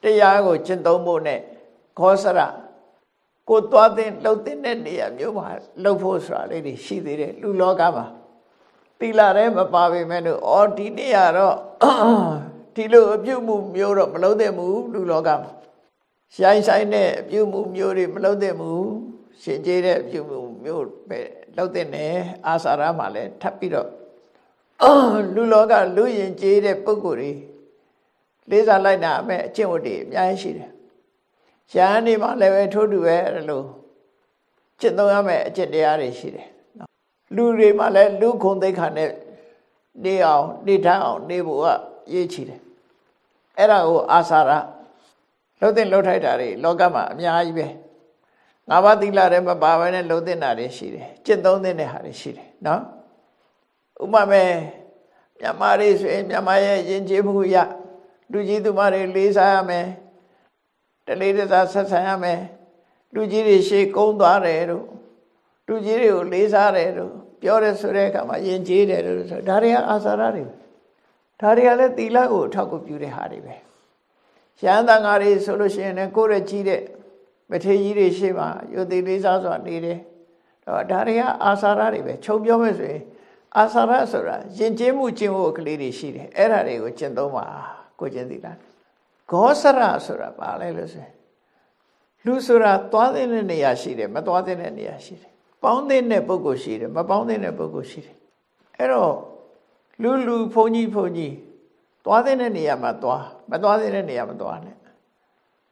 တရားကိုရှင်းသုံးဖို့နဲ့ခောစရကိုသွားတဲ့လှုပ်တဲ့နေရာမျိုးမှာလှုပ်ဖို့ဆိုတာလေးတွေရှိသေးတယ်လူလောကမှာတိလာတဲ့မပါပေမဲ့လို့အော်ဒီနေ့ရတော့ ဒီလိုအပြုမှုမျိုးတော့မလုပ်သင့်ဘူးလူလောကမှာရှိုင်းဆိုင်တဲ့အပြုမှုမျိုးတွေမလုပ်သင့်ဘူးရှင်ကျေးတဲ့အပြုမှုမျိုးပဲလုပ်သင့်တယ်အာစာရမှာလည်းထပ်ပြီးတော့လူလောကလူရင်ကျေးတဲ့ပုံကိုယ်တွေလေးစားလိုက်တာအမဲ့အကျင့်ဝတ်တွေအများကြီးရှိတယ်။ရဟန်းတွေမှာလည်းပဲထိုးတူပဲအဲ့လိုကျင့်သုံးရမယ့်အကျင့်တရားတွေရှိတယ်နော်။လူတွေမှာလည်းလူခုံသိက္ခာနဲ့နေအောင်နေထိုင်အောင်နေဖို့ကရေးချီတယ်။ အဲ့ဒါကိုအာစာရလှုပ်တဲ့လှုပ်ထိုက်တာတွေလောကမှာအများကြီးပဲ။ငါးပါးသီလတွေမပါဘဲနဲ့လှုပ်တဲ့တာတွေရှိတယ်။ကျင့်သုံးတဲ့ဟာတွေရှိတယ်နော်။ဥပမာမြန်မာတွေဆိုရင်မြန်မာရဲ့ယဉ်ကျေးမှုရလူကြီးသူမတွေလေးစားရမယ်တလေးတစားဆက်ဆံရမယ်လူကြီးတွေရှေ့ကုန်းသွားတယ်တို့လူကြီးတွေကိုလေးစားတယ်တို့ပြောတယ်ဆိုတဲ့အခါမှာယဉ်ကျေးတယ်တို့ဆိုဒါတွေကအာစာရတွေ ဒါတွေကလည်းသီလကိုအထောက်အကူပြုတဲ့ဟာတွေပဲရဟန်းသံဃာတွေဆိုလို့ရှိရင်လည်းကိုယ့်ရဲ့ကြီးတဲ့မထေရကြီးတွေရှေ့မှာယုတ်တိလေးစားစွာနေတယ်တော့ဒါတွေကအာစာရတွေပဲခြုံပြောမယ်ဆိုရင်အာစာရဆိုတာယဉ်ကျေးမှုကျင့်ဝတ်ကလေးတွေရှိတယ်အဲ့ဒါတွေကိုကျင့်သုံးပါကိုကျင့်သီလဂောစရဆိုတာဘာလဲလို့ဆိုရင်လူဆိုတာသွားတဲ့နေရာရှိတယ်မသွားတဲ့နေရာရှိတယ်ပေါင်းတဲ့ပုဂ္ဂိုလ်ရှိတယ်မပေါင်းတဲ့ပုဂ္ဂိုလ်ရှိတယ်အဲ့တော့ လူလူဘုန်းကြီးဘုန်းကြီးသွားတဲ့နေရာမှာသွားမသွားတဲ့နေရာမသွားနဲ့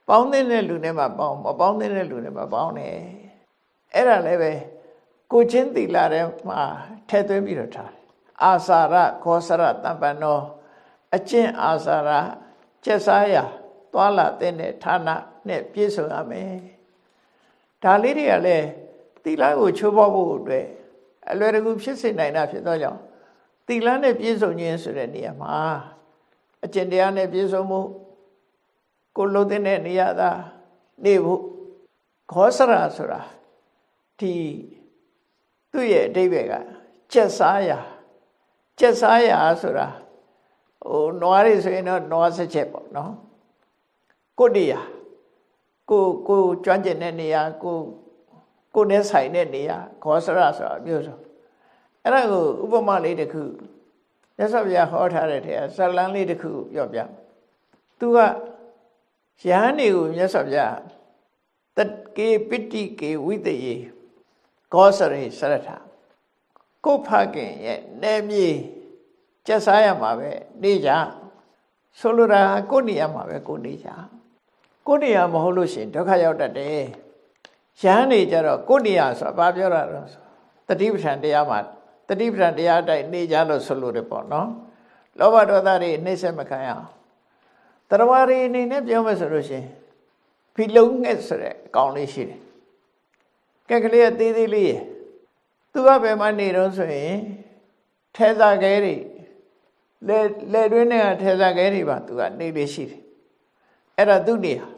ပေါင်းတဲ့လူနဲ့မှပေါင်းမပေါင်းတဲ့လူနဲ့မှပေါင်းတယ်အဲ့ဒါလည်းပဲကိုချင်းသီလာထဲမှာထည့်သွင်းပြီးတော့ထားတယ်အာစာရခောစရတမ္ပန္နောအကျင့်အာစာရကျက်စားရသွာလာတဲ့ဌာနနဲ့ပြည့်စုံရမယ်ဒါလေးတွေကလည်းသီလကိုချိုးဖောက်ဖို့အတွက်အလွယ်တကူဖြစ်စေနိုင်တာဖြစ်သောကြောင့် သီလနဲ့ပြည့်စုံခြင်းဆိုတဲ့နေရာမှာအကျင့်တရားနဲ့ပြည့်စုံမှုကိုလုံးတဲ့နေရာသာနေဖို့ခောစရဆိုတာဒီသူ့ရဲ့အတိပ္ပယ်ကကြက်စားရာကြက်စားရာဆိုတာဟိုနွားတွေဆိုရင်တော့နွားစချက်ပေါ့နော်ကိုတရာကိုကိုကျွမ်းကျင်တဲ့နေရာကိုကိုနဲ့ဆိုင်တဲ့နေရာခောစရဆိုတာမျိုးဆို အဲ့ဒါကိုဥပမာလေးတစ်ခုမြတ်စွာဘုရားဟောထားတဲ့ထဲဇလန်းလေးတစ်ခုပြောပြသူကယဟန်တွေကိုမြတ်စွာဘုရားတကေပိတိကေဝိတယေကောစရိစရထကိုဖခင်ရဲ့နေမြေကျက်စားရမှာပဲနေကြဆိုလိုတာကိုနေရမှာပဲကိုနေကြကိုနေရမဟုတ်လို့ရှင်ဒုက္ခရောက်တတ်တယ်ရဟန်းနေကြတော့ကိုနေရဆိုတာဘာပြောတာတော့တတိပဋ္ဌာန်တရားမှာ တတိပဋ္ဌာန်တရားတိုက်နေကြလို့ဆိုလို့တယ်ပေါ့နော်လောဘဒေါသတွေနှိမ့်ဆက်မခံရအောင်တရားဝရီအနေနဲ့ပြောမယ်ဆိုလို့ရှင်ဖီလုံးငှက်ဆိုတဲ့အကောင်လေးရှိတယ်ကက်ကလေးကသေးသေးလေးရယ်သူကဘယ်မှာနေတော့ဆိုရင်ထဲစားခဲတွေလေလေတွင်းနဲ့ထဲစားခဲတွေပါသူကနေလေးရှိတယ်အဲ့ဒါသူ့နေဟာ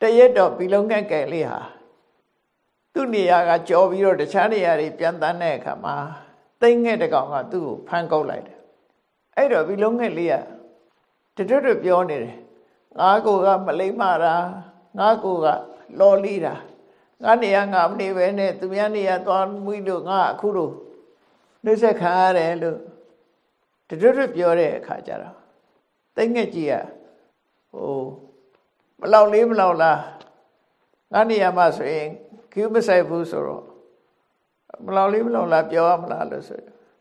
တရက်တော့ဘီလုံးငက်ကဲလေးဟာ သူ့နေရာကကြော်ပြီးတော့တခြားနေရာတွေပြန်တန်းတဲ့အခါမှာသိမ့်ငှက်တကောင်ကသူ့ကိုဖမ်းကုတ်လိုက်တယ်အဲ့တော့ဘီလုံးငှက်လေးကတတွတ်တွတ်ပြောနေတယ်ငါကိုကမလိမ့်မာတာငါကိုကလော်လီတာငါနေရငါမနေပဲနဲ့သူများနေရသွားမှုလို့ငါအခုလို့နှိမ့်ဆက်ခံရတယ်လို့တတွတ်ပြောတဲ့အခါကျတော့တိတ်ငက်ကြီးကဟိုမလောက်လေးမလောက်လားငါနေရမှာဆိုရင် ကျူးမဆိုင်ဘူးဆိုတော့မလောက်လေးမလောက်လားပြောရမလားလို့ဆို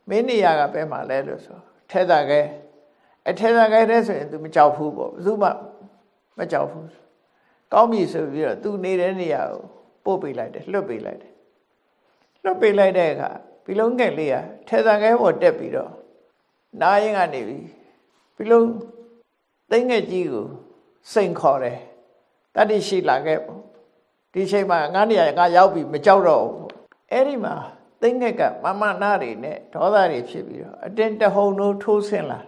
မင်းနေရကပဲမှလဲလို့ဆိုထဲတာကဲအထဲတာကဲတဲ့ဆိုရင် तू မကြောက်ဘူးပေါ့ဘယ်သူမှမကြောက်ဘူးကောင်းပြီဆိုပြီးတော့ तू နေတဲ့နေရာကိုပို့ပေးလိုက်တယ်လွတ်ပေးလိုက်တယ်လွတ်ပေးလိုက်တဲ့အခါဘီလုံးငယ်လေးကထဲသာငယ်ပေါ်တက်ပြီးတော့နားရင်ကနေပြီးဘီလုံးသိငယ်ကြီးကိုစိန်ခေါ်တယ်တတိရှိလာခဲ့ပေါ့ ဒီချိန်မှာငါးနေရာငါရောက်ပြီမကြောက်တော့ဘူးအဲ့ဒီမှာသိငယ်ကမမနာတွေနဲ့ဒေါသတွေဖြစ်ပြီးတော့အတင်းတဟုန်တို့ထိုးဆင်းလာ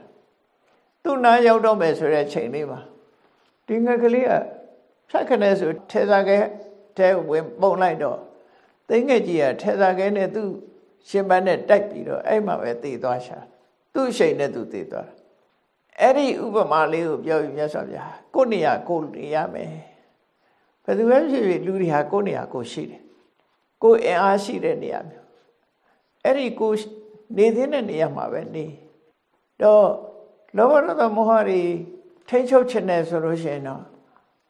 သူ့နားရောက်တော့မယ်ဆိုတဲ့ချိန်လေးမှာဒီငယ်ကလေးကဖြတ်ခနဲ့ဆိုထဲသာခဲ့ထဲဝင်ပုံလိုက်တော့သိငယ်ကြီးကထဲသာခဲနဲ့သူ့ရှင်ပန်းနဲ့တိုက်ပြီးတော့အဲ့မှာပဲတည်သွားရှာသူ့အချိန်နဲ့သူတည်သွားတာအဲ့ဒီဥပမာလေးကိုပြောပြီးမြတ်စွာဘုရားကိုနေရာကိုနေရမယ်ဘ ယ်သူပဲဖြစ်ဖြစ်လူတွေဟာကိုနေရာကိုရှိတယ်ကိုအင်အားရှိတဲ့နေရာမျိုးအဲ့ဒီကိုနေသေးတဲ့နေရာမှာပဲနေတော့လောဘဒေါသမောဟတွေထိ ंछ ုပ်ချင်တယ်ဆိုလို့ရှိရင်တော့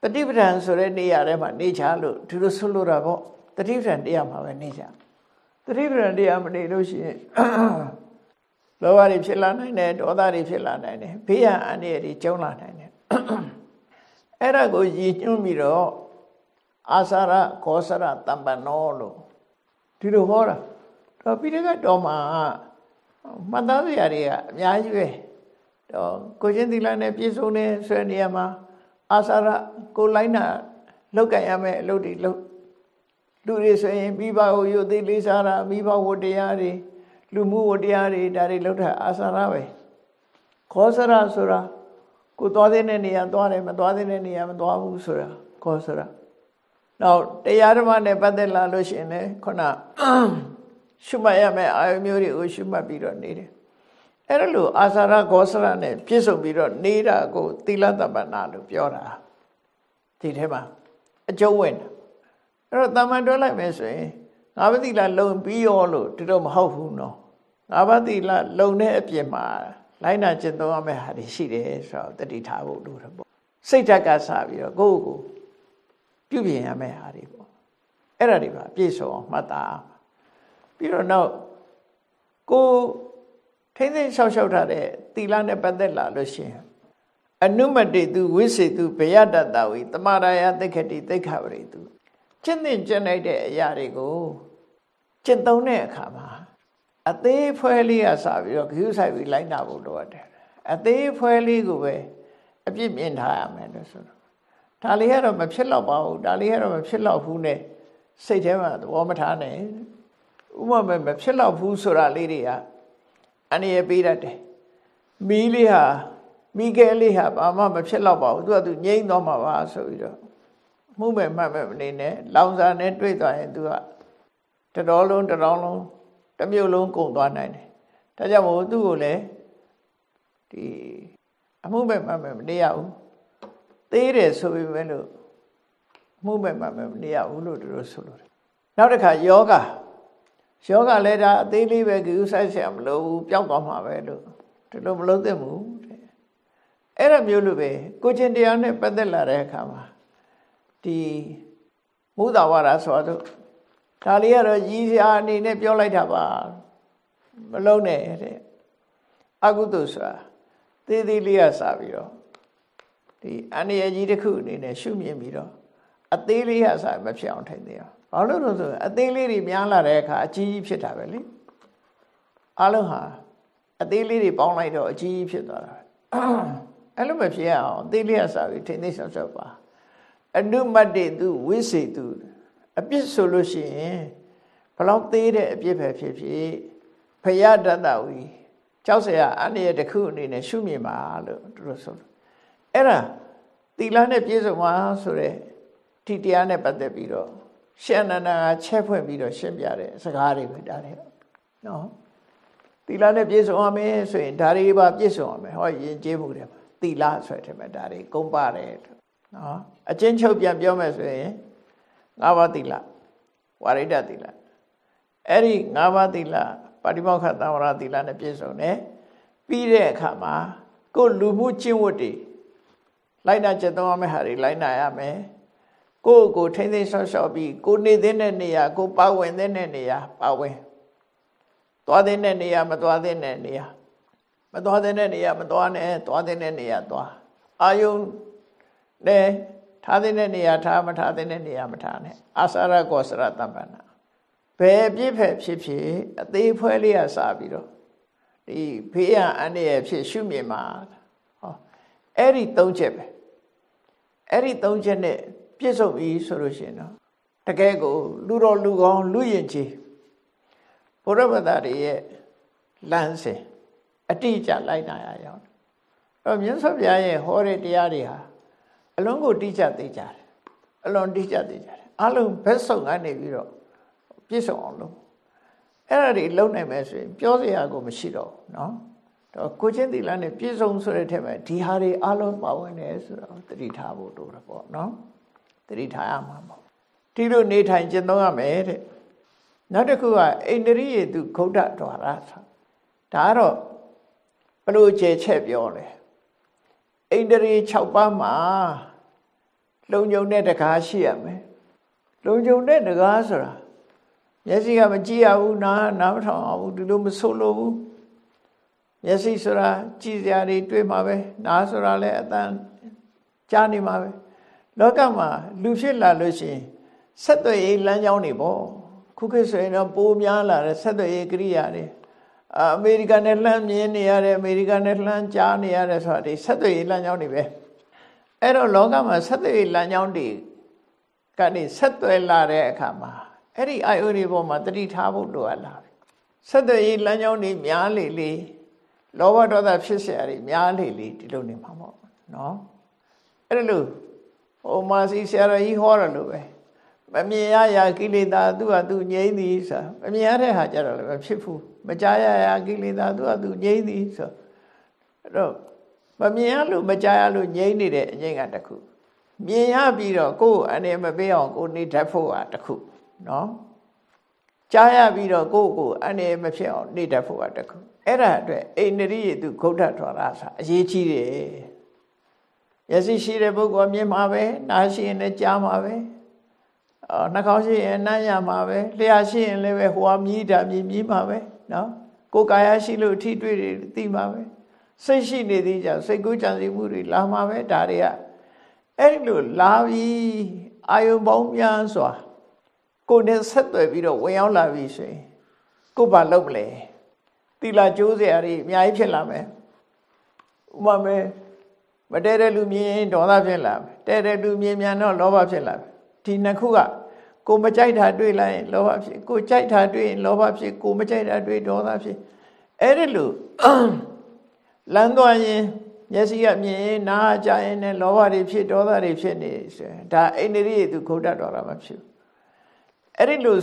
တတိပဋ္ဌာန်ဆိုတဲ့နေရာထဲမှာနေချလို့ဒီလိုဆွလို့တာပေါ့တတိပဋ္ဌာန်တရားမှာပဲနေချတတိပဋ္ဌာန်တရားမနေလို့ရှိရင်လောဘတွေဖြစ်လာနိုင်တယ်ဒေါသတွေဖြစ်လာနိုင်တယ်ဘေးရန်အန္တရာယ်တွေကျုံလာနိုင်တယ်အဲ့ဒါကိုရည်ညွှန်းပြီးတော့ အာသရခောစရတမ္ပနောလို့ဒီလိုဟောတာတော့ပိဋကတ်တော်မှာမှတ်သားစရာတွေကအများကြီးပဲတော့ကိုချင်းသီလနဲ့ပြည့်စုံတဲ့ဆွဲနေရာမှာအာစာရကိုလိုက်နာလောက်ကင်ရမယ်အလုပ်တွေလုပ်လူတွေဆိုရင်မိဘကိုယုတ်သိလေးစားတာမိဘဝတရားတွေလူမှုဝတရားတွေဒါတွေလုပ်တာအာစာရပဲခောစရဆိုတာကိုသွားတဲ့နေရာသွားတယ်မသွားတဲ့နေရာမသွားဘူးဆိုတာခောစရ နောက်တရားဓမ္မနဲ့ပတ်သက်လာလို့ရှိရင်လည်းခုနရှုမှတ်ရမယ်အာယုမျိုးတွေကိုရှုမှတ်ပြီးတော့နေတယ်အဲ့ဒါလို့အာစာရဂောစရနဲ့ပြည့်စုံပြီးတော့နေတာကိုသီလတပ္ပနာလို့ပြောတာဒီထဲမှာအကျုံးဝင်အဲ့တော့တာမန်တွဲလိုက်မယ်ဆိုရင်ငါးပါးသီလလုံပြီးရောလို့ဒီလိုမဟုတ်ဘူးနော်ငါးပါးသီလလုံတဲ့အပြင်မှာလိုက်နာကျင့်သုံးရမယ့်ဟာတွေရှိတယ်ဆိုတော့တတိထားဖို့လိုတယ်ပေါ့စိတ်ဓာတ်ကစပြီးတော့ကိုယ့်ကို ပြုပြင်ရမယ့်ဟာတွေပေါ့အဲ့ဒါတွေပါပြည့်စုံအောင်မှတ်သားပြီးတော့နောက်ကိုထိမ့်သိမ့်လျှောက်လျှောက်ထားတဲ့သီလနဲ့ပတ်သက်လာလို့ရှိရင်အနုမတေတုဝိစေတုဘယတတဝိတမရာယသိက္ခတိသိက္ခပရိတုကျင့်သင်ကျင့်လိုက်တဲ့အရာတွေကိုကျင့်သုံးတဲ့အခါမှာအသေးဖွဲလေးကစပြီးတော့ဂရုစိုက်ပြီးလိုက်နာဖို့လိုအပ်တယ်အသေးဖွဲလေးကိုပဲအပြစ်မြင်ထားရမယ်လို့ဆိုတော့ ဒါလေးကတော့မဖြစ်တော့ပါဘူးဒါလေးကတော့မဖြစ်တော့ဘူးနဲ့စိတ်ထဲမှာသဘောမထားနဲ့ဥပမာမဖြစ်တော့ဘူးဆိုတာလေးတွေကအနည်းရပေးတတ်တယ်မီးလေးဟာမိခဲလေးဟာဘာမှမဖြစ်တော့ပါဘူးသူကသူငြိမ့်တော့မှာပါဆိုပြီးတော့မှုမဲ့မှတ်မဲ့မနေနဲ့လောင်စာနဲ့တွေ့သွားရင်သူကတတော်လုံးတတော်လုံးတစ်မြို့လုံးကုန်သွားနိုင်တယ်ဒါကြောင့်မို့သူ့ကိုလည်းဒီအမှုမဲ့မှမဲ့မနေရဘူး သေးတယ်ဆိုပေမဲ့လို့မှုမဲ့မှမဲ့မနေရဘူးလို့တို့ဆိုလို့နောက်တစ်ခါယောဂယောဂလည်းဒါအသေးလေးပဲကြည့်ဥဆိုင်ဆရာမလို့ဘူးပျောက်သွားမှာပဲလို့ဒီလိုမလုပ်သင့်ဘူးတဲ့အဲ့ဒါမျိုးလိုပဲကိုချင်းတရားနဲ့ပတ်သက်လာတဲ့အခါမှာဒီမုဒ္ဒဝါဒဆိုတော့ဒါလေးကတော့ရည်စရာအနေနဲ့ပြောလိုက်တာပါမလုံးနဲ့တဲ့အကုသိုလ်ဆိုတာသေးသေးလေးကစပြီးတော့ ဒီအန္တရာယ်ကြီးတစ်ခုအနေနဲ့ရှုမြင်ပြီးတော့အသေးလေးကစမဖြစ်အောင်ထိုင်သေးအောင်ဘာလို့လဲဆိုအသေးလေးတွေများလာတဲ့အခါအကြီးကြီးဖြစ်တာပဲလေအလုံးဟာအသေးလေးတွေပေါင်းလိုက်တော့အကြီးကြီးဖြစ်သွားတာအဲ့လိုမဖြစ်ရအောင်အသေးလေးကစပြီးထိမ့်သိမ့်ဆော့ဆော့ပါအနုမတ္တေသူဝိစေသူအပြစ်ဆိုလို့ရှိရင်ဘလောက်သေးတဲ့အပြစ်ပဲဖြစ်ဖြစ်ဖယတတဝီကြောက်เสียအန္တရာယ်တစ်ခုအနေနဲ့ရှုမြင်ပါလို့သူတို့ဆိုလို့ အဲ့ဒါသီလနဲ့ပြည့်စုံပါဆိုတဲ့ဒီတရားနဲ့ပတ်သက်ပြီးတော့ရှင်နန္ဒာကချက်ဖွင့်ပြီးတော့ရှင်းပြတဲ့စကားတွေပဲဒါတွေနော်သီလနဲ့ပြည့်စုံရမယ်ဆိုရင်ဒါတွေပါပြည့်စုံရမယ်ဟောယဉ်ကျေးမှုတွေမှာသီလဆိုတဲ့မှာဒါတွေကုန်းပါတယ်နော်အချင်းချုပ်ပြန်ပြောမယ်ဆိုရင်ငါးပါးသီလဝါရိဒသီလအဲ့ဒီငါးပါးသီလပါတိမောက္ခသံဝရသီလနဲ့ပြည့်စုံတယ်ပြီးတဲ့အခါမှာကိုလူမှုကျင့်ဝတ်တွေ လိုက်နာကျင့်သုံးရမယ့်ဟာတွေလိုက်နာရမယ်ကိုယ့်ကိုထိမ့်သိမ်းဆော့ဆော့ပြီးကိုနေသင့်တဲ့နေရာကိုပါဝင်သင့်တဲ့နေရာပါဝင်သွားသင့်တဲ့နေရာမသွားသင့်တဲ့နေရာမသွားသင့်တဲ့နေရာမသွားနဲ့သွားသင့်တဲ့နေရာသွားအာယုန်နဲ့ထားတဲ့နေရာထားမထားတဲ့နေရာမထားနဲ့အာသရကောစရတမ္ပနာဘယ်ပြည့်ဖက်ဖြစ်ဖြစ်အသေးဖွဲလေးကစပြီးတော့ဒီဖေးရန်အန္တရာယ်ဖြစ်ရှုမြင်မှာဟော အဲ့ဒီသုံးချက်ပဲအဲ့ဒီသုံးချက်နဲ့ပြည့်စုံပြီဆိုလို့ရှိရင်တော့တကယ်ကို လူတော်လူကောင်းလူရင်ကြီးဘုရားဗတာတွေရဲ့လမ်းစဉ်အတိအကျလိုက်နာရအောင်အဲ့မြတ်စွာဘုရားရဲ့ဟောတဲ့တရားတွေဟာအလုံးကိုတိကျသိကြတယ်အလွန်တိကျသိကြတယ်အလုံးဘက်ဆုံးကနေပြီးတော့ပြည့်စုံအောင်လုပ်အဲ့ဒါတွေလုံနိုင်မယ်ဆိုရင်ပြောစရာကိုမရှိတော့ဘူးเนาะ တော့ကိုချင်းသီလနဲ့ပြည့်စုံဆိုတဲ့ထက်မှာဒီဟာတွေအလုံးပါဝင်တယ်ဆိုတော့သတိထားဖို့တို့တာပေါ့နော်သတိထားရမှာပေါ့ဒီလိုနေထိုင်ကျင့်သုံးရမယ်တဲ့နောက်တစ်ခုကအိန္ဒြိယေတုဂௌဒတော်ရသဒါကတော့ဘလို့ကျဲချက်ပြောလဲအိန္ဒြိ6ပါးမှာလုံုံတဲ့တကားရှိရမယ်လုံုံတဲ့တကားဆိုတာမျက်စိကမကြည့်ရဘူးနားနားမထောင်ရဘူးဒီလိုမဆိုးလို့ဘူး မျက်စိဆိုတာကြည့်စရာတွေတွေ့မှာပဲနားဆိုတာလည်းအတန်ကြားနေမှာပဲလောကမှာလူဖြစ်လာလို့ရှိရင်ဆက်သွယ်ရေးလမ်းကြောင်းတွေပေါ့ခုခေတ်ဆိုရင်တော့ပိုများလာတဲ့ဆက်သွယ်ရေးကိရိယာတွေအမေရိကန်နဲ့လှမ်းမြင်နေရတယ်အမေရိကန်နဲ့လှမ်းကြားနေရတယ်ဆိုတာဒီဆက်သွယ်ရေးလမ်းကြောင်းတွေပဲအဲ့တော့လောကမှာဆက်သွယ်ရေးလမ်းကြောင်းတွေကနေဆက်သွယ်လာတဲ့အခါမှာအဲ့ဒီအာယုန်တွေပေါ်မှာတတိထားဖို့လိုအပ်လာပြီဆက်သွယ်ရေးလမ်းကြောင်းတွေများလေလေ လောဘဒေါသဖြစ်เสียတွေများလေလေဒီလိုနေမှာပေါ့နော်အဲ့လိုဟိုမာစီဆရာတော်ကြီးဟောတယ်လို့ပဲမမြင်ရရာကိလေသာသူ့ဟာသူငြိမ့်သည်ဆိုမမြင်ရတဲ့ဟာကြတော့လည်းမဖြစ်ဘူးမကြားရရာကိလေသာသူ့ဟာသူငြိမ့်သည်ဆိုအဲ့တော့မမြင်ရလို့မကြားရလို့ငြိမ့်နေတဲ့အငြိမ့်ကတခုမြင်ရပြီးတော့ကိုယ်အနေမပေးအောင်ကိုနေတတ်ဖို့ဟာတခုနော် ကြားရပြီးတော့ကိုယ့်ကိုအနေမဖြစ်အောင်နေတတ်ဖို့ကတခု အဲ့ဒါအတွက်အိန္ဒြိယသူခုတ်ထထွာရဆာအရေးကြီးတယ်မျက်စိရှိတဲ့ပုဂ္ဂိုလ်မြင်မှာပဲနားရှိရင်လည်းကြားမှာပဲအော်နှာခေါင်းရှိရင်နှမ်းရမှာပဲလျှာရှိရင်လည်းပဲဟိုဟာမြည်တာမြည်မြည်မှာပဲနော်ကိုယ်ကာယရှိလို့ထိတွေ့တွေသိမှာပဲစိတ်ရှိနေသေးကြစိတ်ကူးကြံစည်မှုတွေလာမှာပဲဒါတွေကအဲ့ဒီလိုလာပြီးအာယုံပေါင်းများစွာကိုယ်နဲ့ဆက်သွယ်ပြီးတော့ဝင်ရောက်လာပြီဆိုရင်ကိုယ်ဘာလုပ်မလဲ တိလာကျိုးစရာတွေအများကြီးဖြစ်လာမယ်ဥပမာမတဲတဲ့လူမြင်ဒေါသဖြစ်လာမယ်တဲတဲ့လူမြင်မြန်တော့လောဘဖြစ်လာမယ်ဒီနှစ်ခုကကိုမကြိုက်တာတွေ့လိုက်ရင်လောဘဖြစ်ကိုကြိုက်တာတွေ့ရင်လောဘဖြစ်ကိုမကြိုက်တာတွေ့ဒေါသဖြစ်အဲ့ဒီလိုလမ်းသွားရင်မျက်စိကမြင်ရင်နားကြရင်လည်းလောဘတွေဖြစ်ဒေါသတွေဖြစ်နေဆိုရင်ဒါအိန္ဒြိယသူခုတ်တတ်တော်တာမဖြစ်ဘူးအဲ့ဒီလို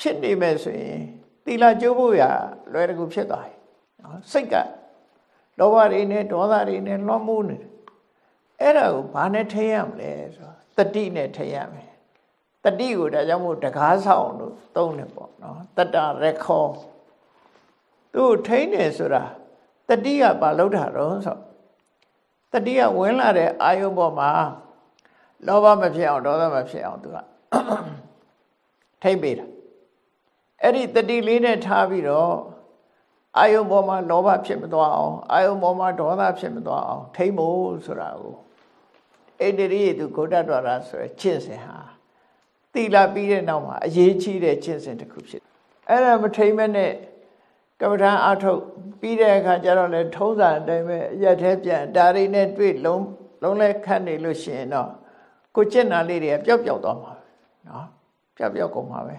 ဖြစ်နေမဲ့ဆိုရင် သီလကျိုးဖို့ရလွယ်တကူဖြစ်သွားပြီနော်စိတ်ကလောဘတွေနဲ့ဒေါသတွေနဲ့လွှမ်းမိုးနေတယ်အဲ့ဒါကိုဘာနဲ့ထိရမလဲဆိုတတိနဲ့ထိရမယ်တတိကိုဒါကြောင့်မို့တကားဆောင်လို့သုံးတယ်ပေါ့နော်တတရခောသူ့ထိန်းတယ်ဆိုတာတတိကဘာလောက်တာတော့ဆိုတတိကဝင်လာတဲ့အာယုပေါ်မှာလောဘမဖြစ်အောင်ဒေါသမဖြစ်အောင်သူကထိမ့်ပေးတာ အဲ့ဒီတတိလေးနဲ့ထားပြီးတော့အာယုပေါ်မှာလောဘဖြစ်မသွားအောင်အာယုပေါ်မှာဒေါသဖြစ်မသွားအောင်ထိမ့်ဖို့ဆိုတာကိုဣန္ဒြိယသူဂုဏတော်ရာဆိုရကျင့်စဉ်ဟာတိလာပြီးတဲ့နောက်မှာအရေးကြီးတဲ့ကျင့်စဉ်တစ်ခုဖြစ်အဲ့ဒါမထိမ့်မဲ့နဲ့ကမ္မထာအထုတ်ပြီးတဲ့အခါကျတော့လေထုံးစံအတိုင်းပဲရက်သေးပြန်ဒါရီနဲ့တွေ့လုံးလုံးလဲခတ်နေလို့ရှိရင်တော့ကိုကျင့်တာလေးတွေကပျောက်ပျောက်သွားမှာနော်ပျောက်ပျောက်ကုန်မှာပဲ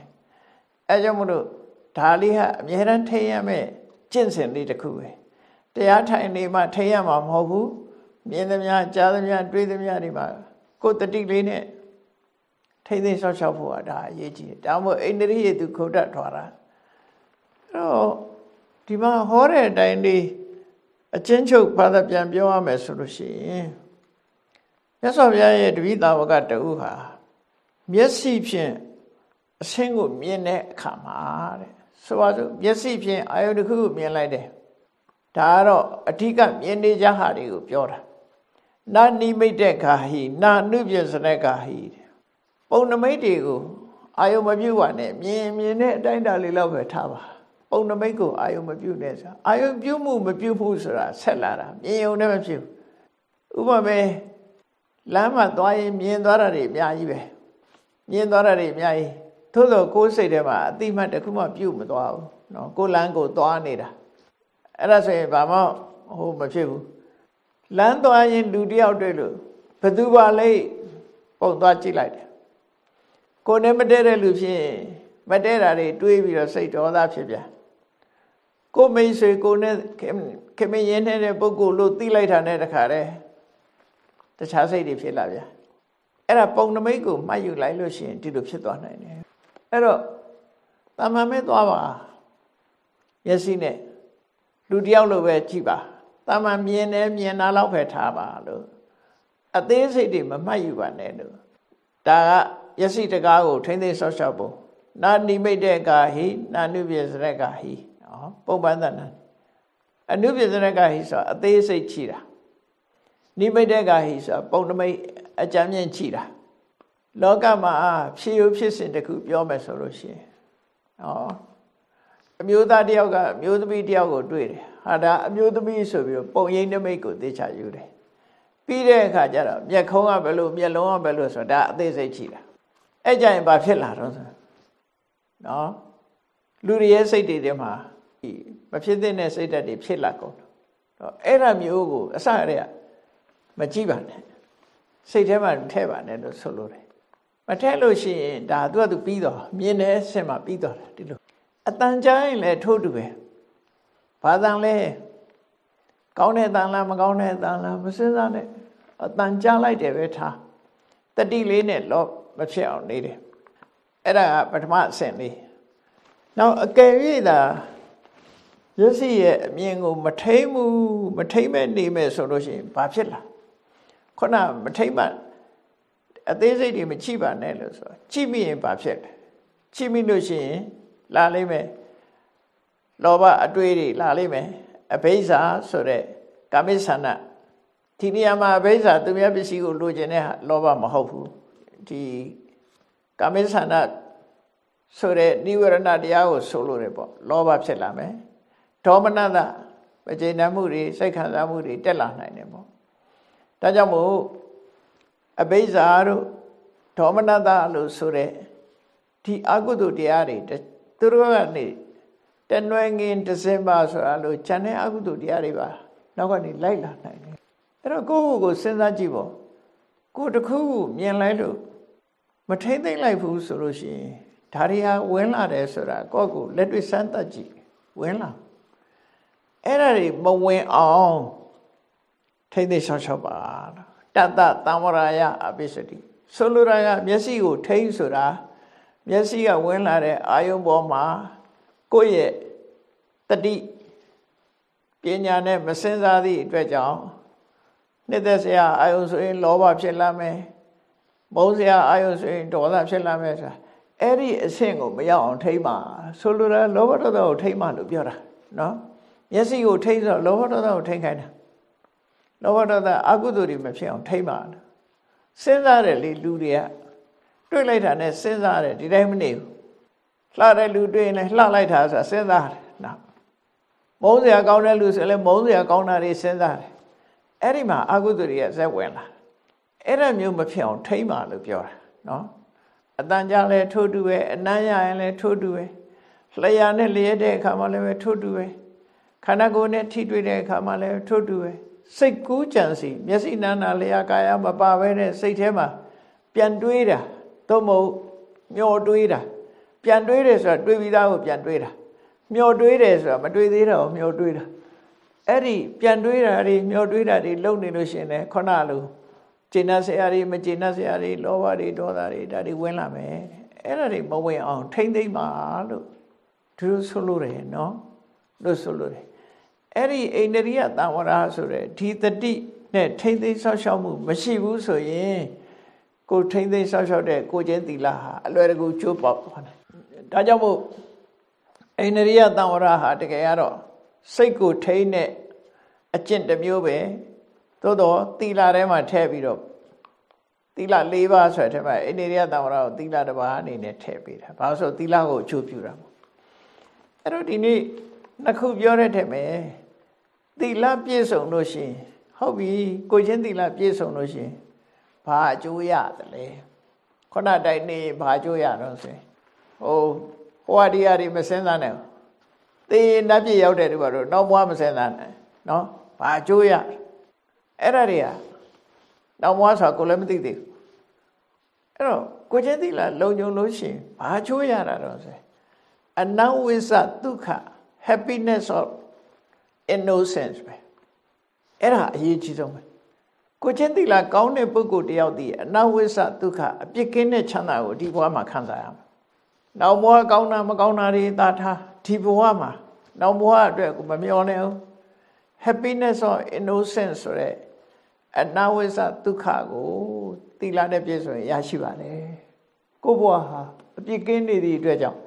အဲကြောင့်မလို့ဒါလေးဟာအမြဲတမ်းထိရမယ်ကျင့်စဉ်လေးတစ်ခုပဲတရားထိုင်နေမှထိရမှာမဟုတ်ဘူးမြင်သမျှကြားသမျှတွေးသမျှတွေမှာကိုယ်တတိလေးနဲ့ထိမ့်သိမ်းဆောက်ရှောက်ဖို့ကဒါအရေးကြီးတယ်ဒါမှမဟုတ်အိန္ဒြိယသူခုတ်တတ်ထွာတာအဲ့တော့ဒီမှာဟောတဲ့အတိုင်းလေးအချင်းချုပ်ဘာသာပြန်ပြောရမယ်ဆိုလို့ရှိရင်မြတ်စွာဘုရားရဲ့တပိသာဝကတူဟာမျက်စိဖြင့် အဆင်းကိုမြင်တဲ့အခါမှာတဲ့ဆိုပါစို့မျက်စိဖြင့်အာယုတစ်ခုကိုမြင်လိုက်တယ်ဒါကတော့အဓိကမြင်နေကြဟာတွေကိုပြောတာနာနိမိတ်တဲ့ခါဟိနာနုပြစနကဟိပုံနမိတ်တွေကိုအာယုမပြုတ်ပါနဲ့မြင်မြင်တဲ့အတိုင်းတာလေးလောက်ပဲထားပါပုံနမိတ်ကိုအာယုမပြုတ်နဲ့ဆိုအာယုပြုတ်မှုမပြုတ်မှုဆိုတာဆက်လာတာမြင်ုံနဲ့မဖြစ်ဘူးဥပမာလမ်းမှာသွားရင်မြင်သွားတာတွေအများကြီးပဲမြင်သွားတာတွေအများကြီး သို့လို့ကိုယ်စိတ်ထဲမှာအတိမတ်တစ်ခုမှပြုတ်မသွားဘူးနော်ကိုယ်လမ်းကိုသွားနေတာအဲ့ဒါဆိုရင်ဘာမှဟိုမဖြစ်ဘူးလမ်းသွားရင်လူတယောက်တွေ့လို့ဘသူပါလဲပုံသွားကြည့်လိုက်တယ်ကိုယ်နဲ့မတည့်တဲ့လူဖြစ်ရင်မတည့်တာတွေတွေးပြီးတော့စိတ်ဒေါသဖြစ်ပြန်ကိုမိတ်ဆွေကိုနဲ့ခင်မရင်းနေတဲ့ပုဂ္ဂိုလ်လို့သိလိုက်တာနဲ့တခါတည်းတခြားစိတ်တွေဖြစ်လာပြန်အဲ့ဒါပုံနမိတ်ကိုမှတ်ယူလိုက်လို့ရှိရင်ဒီလိုဖြစ်သွားနိုင်တယ် အဲ့တော့တာမန်မဲ့သွားပါမျက်စိနဲ့လူတယောက်လိုပဲကြည့်ပါတာမန်မြင်တယ်မြင်တာလောက်ပဲထားပါလို့အသေးစိတ်တွေမမှတ်ယူပါနဲ့လို့ဒါကယစီတကားကိုထိမ့်သိမ်းဆော့ရှော့ဖို့နာနိမိတ်တဲ့ကာဟိနာနုပြစရကဟိနော်ပုံပန်းသဏ္ဍာန်အနုပြစရကဟိဆိုအသေးစိတ်ချီတာနိမိတ်တဲ့ကာဟိဆိုပုံနမိတ်အကြမ်းမြင့်ချီတာ လောကမှာဖြစ်ရဖြစ်စဉ်တခုပြောမယ်ဆိုလို့ရှိရင်နော်အမျိုးသားတယောက်ကအမျိုးသမီးတယောက်ကိုတွေ့တယ်ဟာဒါအမျိုးသမီးဆိုပြီးတော့ပုံရိပ်နမိတ်ကိုသိချယူတယ်ပြီးတဲ့အခါကျတော့မျက်ခုံးကဘယ်လိုမျက်လုံးကဘယ်လိုဆိုတာအသေးစိတ်ချီတာအဲ့ကြရင်ဘာဖြစ်လာတော့ဆိုနော်လူတွေရဲ့စိတ်တွေထဲမှာမဖြစ်တဲ့စိတ်ဓာတ်တွေဖြစ်လာကုန်တော့အဲ့ဒါမျိုးကိုအစရတဲ့မကြည့်ပါနဲ့စိတ်ထဲမှာထည့်ပါနဲ့လို့ဆိုလိုတယ် မထည့်လို့ရှိရင်ဒါသူကသူပြီးတော့မြင်တဲ့အဆင့်မှာပြီးတော့တယ်ဒီလိုအတန်ကြားရင်လည်းထို့တူပဲဘာတန်လဲကောင်းတဲ့တန်လားမကောင်းတဲ့တန်လားမစင်းစားနဲ့အတန်ကြားလိုက်တယ်ပဲထားတတိလေးနဲ့လောမဖြစ်အောင်နေတယ်အဲ့ဒါကပထမအဆင့်လေးနောက်အကယ်၍သာရစီရဲ့အမြင်ကိုမထိမ့်မှုမထိမ့်မဲ့နေမဲ့ဆိုလို့ရှိရင်ဘာဖြစ်လာခုနမထိမ့်မှ အသေးစိတ်တွေမချိပါနဲ့လို့ဆိုကြည့်မိရင်ဘာဖြစ်လဲချိမိလို့ရှိရင်လာလိမ့်မယ်လောဘအတွေ့တွေလာလိမ့်မယ်အဘိဇာဆိုတဲ့ကာမိဆန္ဒဒီနေရာမှာအဘိဇာသူများပစ္စည်းကိုလိုချင်တဲ့လောဘမဟုတ်ဘူးဒီကာမိဆန္ဒဆိုတဲ့နိဝရဏတရားကိုဆိုလို့ရပေါ့လောဘဖြစ်လာမယ်ဒေါမနတမကျေနပ်မှုတွေစိတ်ခံစားမှုတွေတက်လာနိုင်တယ်ပေါ့ဒါကြောင့်မို့ အဘိဇာတို့ဒေါမနတလို့ဆိုတဲ့ဒီအကုသိုလ်တရားတွေသူတို့ကနေတနွယ်ငင်ဒဇင်ဘာဆိုတာလို့ခြံတဲ့အကုသိုလ်တရားတွေပါနောက်ကနေလိုက်လာနိုင်တယ်အဲ့တော့ကိုယ့်ကိုယ်ကိုစဉ်းစားကြည့်ပေါ့ကိုယ်တစ်ခုခုမြင်လိုက်လို့မထိမ့်သိမ့်လိုက်ဘူးဆိုလို့ရှိရင်ဒါတွေဟာဝင်လာတယ်ဆိုတာကိုယ့်ကိုလက်တွေ့စမ်းသပ်ကြည့်ဝင်လာအဲ့ဒါတွေမဝင်အောင်ထိမ့်သိမ့်ရှောက်ရှောက်ပါ တတသံဝရယအပိစတိဆိုလိုတာကမျက်စိကိုထိမ့်ဆိုတာမျက်စိကဝင်လာတဲ့အာယုံပေါ်မှာကိုယ့်ရဲ့တတိပညာနဲ့မစင်စားသည့်အတွက်ကြောင့်နှစ်သက်စရာအာယုံဆိုရင် လောဘဖြစ်လာမယ်မုန်းစရာအာယုံဆိုရင်ဒေါသဖြစ်လာမယ်ဆိုတာအဲ့ဒီအဆင့်ကိုမရောက်အောင်ထိမ့်ပါဆိုလိုတာလောဘဒေါသကိုထိမ့်ပါလို့ပြောတာနော်မျက်စိကိုထိမ့်ဆိုလောဘဒေါသကိုထိမ့်ခိုင်းတာ လောဘဒေါသအကုသိုလ်တွေမဖြစ်အောင်ထိမ့်ပါစဉ်းစားတယ်လေလူတွေကတွေ့လိုက်တာနဲ့စဉ်းစားတယ်ဒီတိုင်းမနေဘူးလှတဲ့လူတွေ့ရင်လည်းလှလိုက်တာဆိုတာစဉ်းစားတယ်နော်မုန်းစရာကောင်းတဲ့လူဆိုလည်းမုန်းစရာကောင်းတာတွေစဉ်းစားတယ်အဲ့ဒီမှာအကုသိုလ်တွေကဇက်ဝင်လာအဲ့ဒါမျိုးမဖြစ်အောင်ထိမ့်ပါလို့ပြောတာနော်အတန်ကြလဲထိုးတူပဲအနမ်းရရင်လဲထိုးတူပဲလျှာနဲ့လျက်တဲ့အခါမှာလည်းပဲထိုးတူပဲခန္ဓာကိုယ်နဲ့ထိတွေ့တဲ့အခါမှာလည်းထိုးတူပဲ စိတ်ကူးကြံစီမျက်စိနာနာလျှာကာယမပါဘဲနဲ့စိတ်ထဲမှာပြန်တွေးတာသို့မဟုတ်မျောတွေးတာပြန်တွေးတယ်ဆိုတာတွေးပြီးသားကိုပြန်တွေးတာမျောတွေးတယ်ဆိုတာမတွေးသေးတာကိုမျောတွေးတာအဲ့ဒီပြန်တွေးတာတွေမျောတွေးတာတွေလုံနေလို့ရှိရင်လည်းခုနလိုကျင့်납ဆရာတွေမကျင့်납ဆရာတွေလောဘတွေဒေါသတွေဒါတွေဝင်လာမယ်အဲ့ဒါတွေမဝင်အောင် ထိမ့်သိမ့်ပါလို့သူဆိုလို့တယ်နော်လို့ဆိုလို့တယ် အဲ့ဒီအိန္ဒြိယတံဝရဆိုတဲ့ဒီတတိနဲ့ထိမ့်သိမ့်ဆောက်ရှောက်မှုမရှိဘူးဆိုရင်ကိုထိမ့်သိမ့်ဆောက်ရှောက်တဲ့ကိုချင်းသီလဟာအလွယ်တကူကျိုးပေါက်သွားတယ်ဒါကြောင့်မို့အိန္ဒြိယတံဝရဟာတကယ်ကတော့စိတ်ကိုထိန်းတဲ့အကျင့်တစ်မျိုးပဲသို့တော့သီလထဲမှာထည့်ပြီးတော့သီလ၄ပါးဆိုတဲ့ထဲမှာအိန္ဒြိယတံဝရကိုသီလတစ်ပါးအနေနဲ့ထည့်ပေးတာဘာလို့ဆိုသီလကိုအကျိုးပြုတာမို့အဲ့တော့ဒီနေ့နှစ်ခုပြောတဲ့ထဲမှာ သီလပြည့်စုံလို့ရှိရင်ဟုတ်ပြီကိုချင်းသီလပြည့်စုံလို့ရှိရင်ဘာအကျိုးရတယ်လဲခုနတိုင်နေဘာအကျိုးရတော့ဆိုရင်ဟိုဟိုအဒီယာတွေမစင်းစားနဲ့သေနတ်ပြည့်ရောက်တဲ့တူပါတော့နောက်ဘွားမစင်းစားနဲ့နော်ဘာအကျိုးရအဲ့ဒါတွေကနောက်ဘွားဆိုကိုလည်းမသိသေးဘူးအဲ့တော့ကိုချင်းသီလလုံုံလို့ရှိရင်ဘာအကျိုးရတာတော့ဆိုအနဝိစ္စဒုက္ခ happiness of innocence ပဲအဲ့ဒါအရေးကြီးဆုံးပဲကိုချင်းသီလကောင်းတဲ့ပုဂ္ဂိုလ်တယောက်ဒီအနဝိစ္စဒုက္ခအပြစ်ကင်းတဲ့ချမ်းသာကိုဒီဘဝမှာခံစားရမှာနောက်ဘဝကောင်းတာမကောင်းတာတွေသာထားဒီဘဝမှာနောက်ဘဝအတွက်ကိုမမျောနဲ့ဘူး happiness of innocence ဆိုတဲ့အနဝိစ္စဒုက္ခကိုသီလနဲ့ပြည့်စုံရရှိပါတယ်ကိုဘဝဟာအပြစ်ကင်းနေသည့်အတွက်ကြောင့်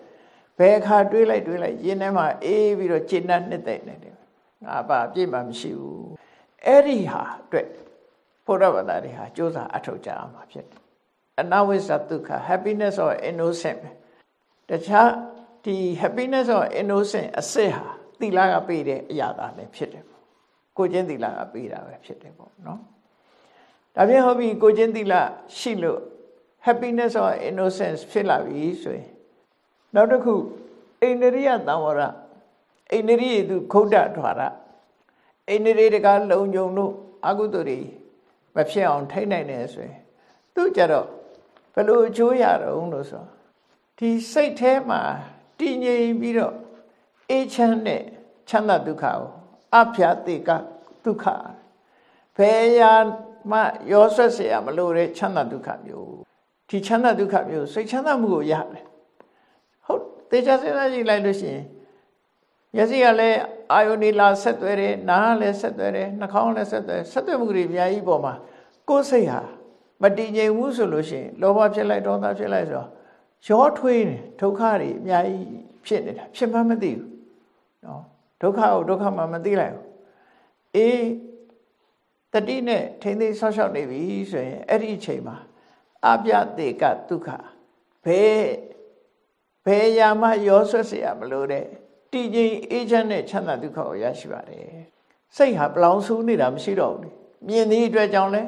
ဘယ်အခါတွေးလိုက်တွေးလိုက်ရင်းထဲမှာအေးပြီးတော့ခြေနှက်နှစ်သိမ့်နေတယ် ငါပါအပြစ်မှမရှိဘူးအဲ့ဒီဟာအတွက်ဘုရားဘာသာတွေဟာစ조사အထောက်ကြအောင်မှာဖြစ်တယ်အနဝိစ္စဒုက္ခ happiness or innocent တခြားဒီ happiness or innocent အစစ်ဟာသီလကပေးတဲ့အရာသာလည်းဖြစ်တယ်ပေါ့ကိုချင်းသီလကပေးတာပဲဖြစ်တယ်ပေါ့နော်ဒါပြင်ဟုတ်ပြီကိုချင်းသီလရှိလို့ happiness or innocence ဖြစ်လာပြီဆိုရင်နောက်တစ်ခုအိန္ဒြိယသံဝရ အိန္ဒြိယသူခုတ်တထွာရအိန္ဒြိတကလုံုံတို့အကုသိုလ်တွေမဖြစ်အောင်ထိနိုင်တယ်ဆိုရင်သူကြတော့ဘယ်လိုအကျိုးရတော့လို့ဆိုဒီစိတ်ထဲမှာတည်ငြိမ်ပြီးတော့အေးချမ်းတဲ့ချမ်းသာဒုက္ခကိုအဖျာတိကဒုက္ခဘယ်ရာမှရောဆွတ်เสียမလို့တဲ့ချမ်းသာဒုက္ခမျိုးဒီချမ်းသာဒုက္ခမျိုးစိတ်ချမ်းသာမှုကိုရတယ်ဟုတ်တေချာစဉ်းစားကြည့်လိုက်လို့ရှိရင် မျက်စိကလည်းအာယုန်ဒီလာဆက်သွဲတယ်နားကလည်းဆက်သွဲတယ်နှာခေါင်းလည်းဆက်သွဲဆက်သွဲမှုတွေအများကြီးပေါ်မှာကိုယ်စိတ်ဟာမတည်ငြိမ်ဘူးဆိုလို့ရှိရင်လောဘဖြစ်လိုက်ဒေါသဖြစ်လိုက်ဆိုတော့ရောထွေးတယ်ဒုက္ခတွေအများကြီးဖြ ဖြစ်နေတာဖြစ်မှမသိဘူးနော်ဒုက္ခကိုဒုက္ခမှမသိလိုက်ဘူးအေးတတိနဲ့ထိမ့်သိဆောက်ရှောက်နေပြီဆိုရင်အဲ့ဒီအချိန်မှာအပြတေကဒုက္ခဘယ်ဘယ်ရာမှရောဆွတ်เสียမလို့တဲ့ တည်ငြိမ်အေးချမ်းတဲ့ချမ်းသာဒုက္ခကိုရရှိပါတယ်စိတ်ဟာပလောင်ဆူးနေတာမရှိတော့ဘူးမြင်သည့်အတွက်ကြောင့်လဲ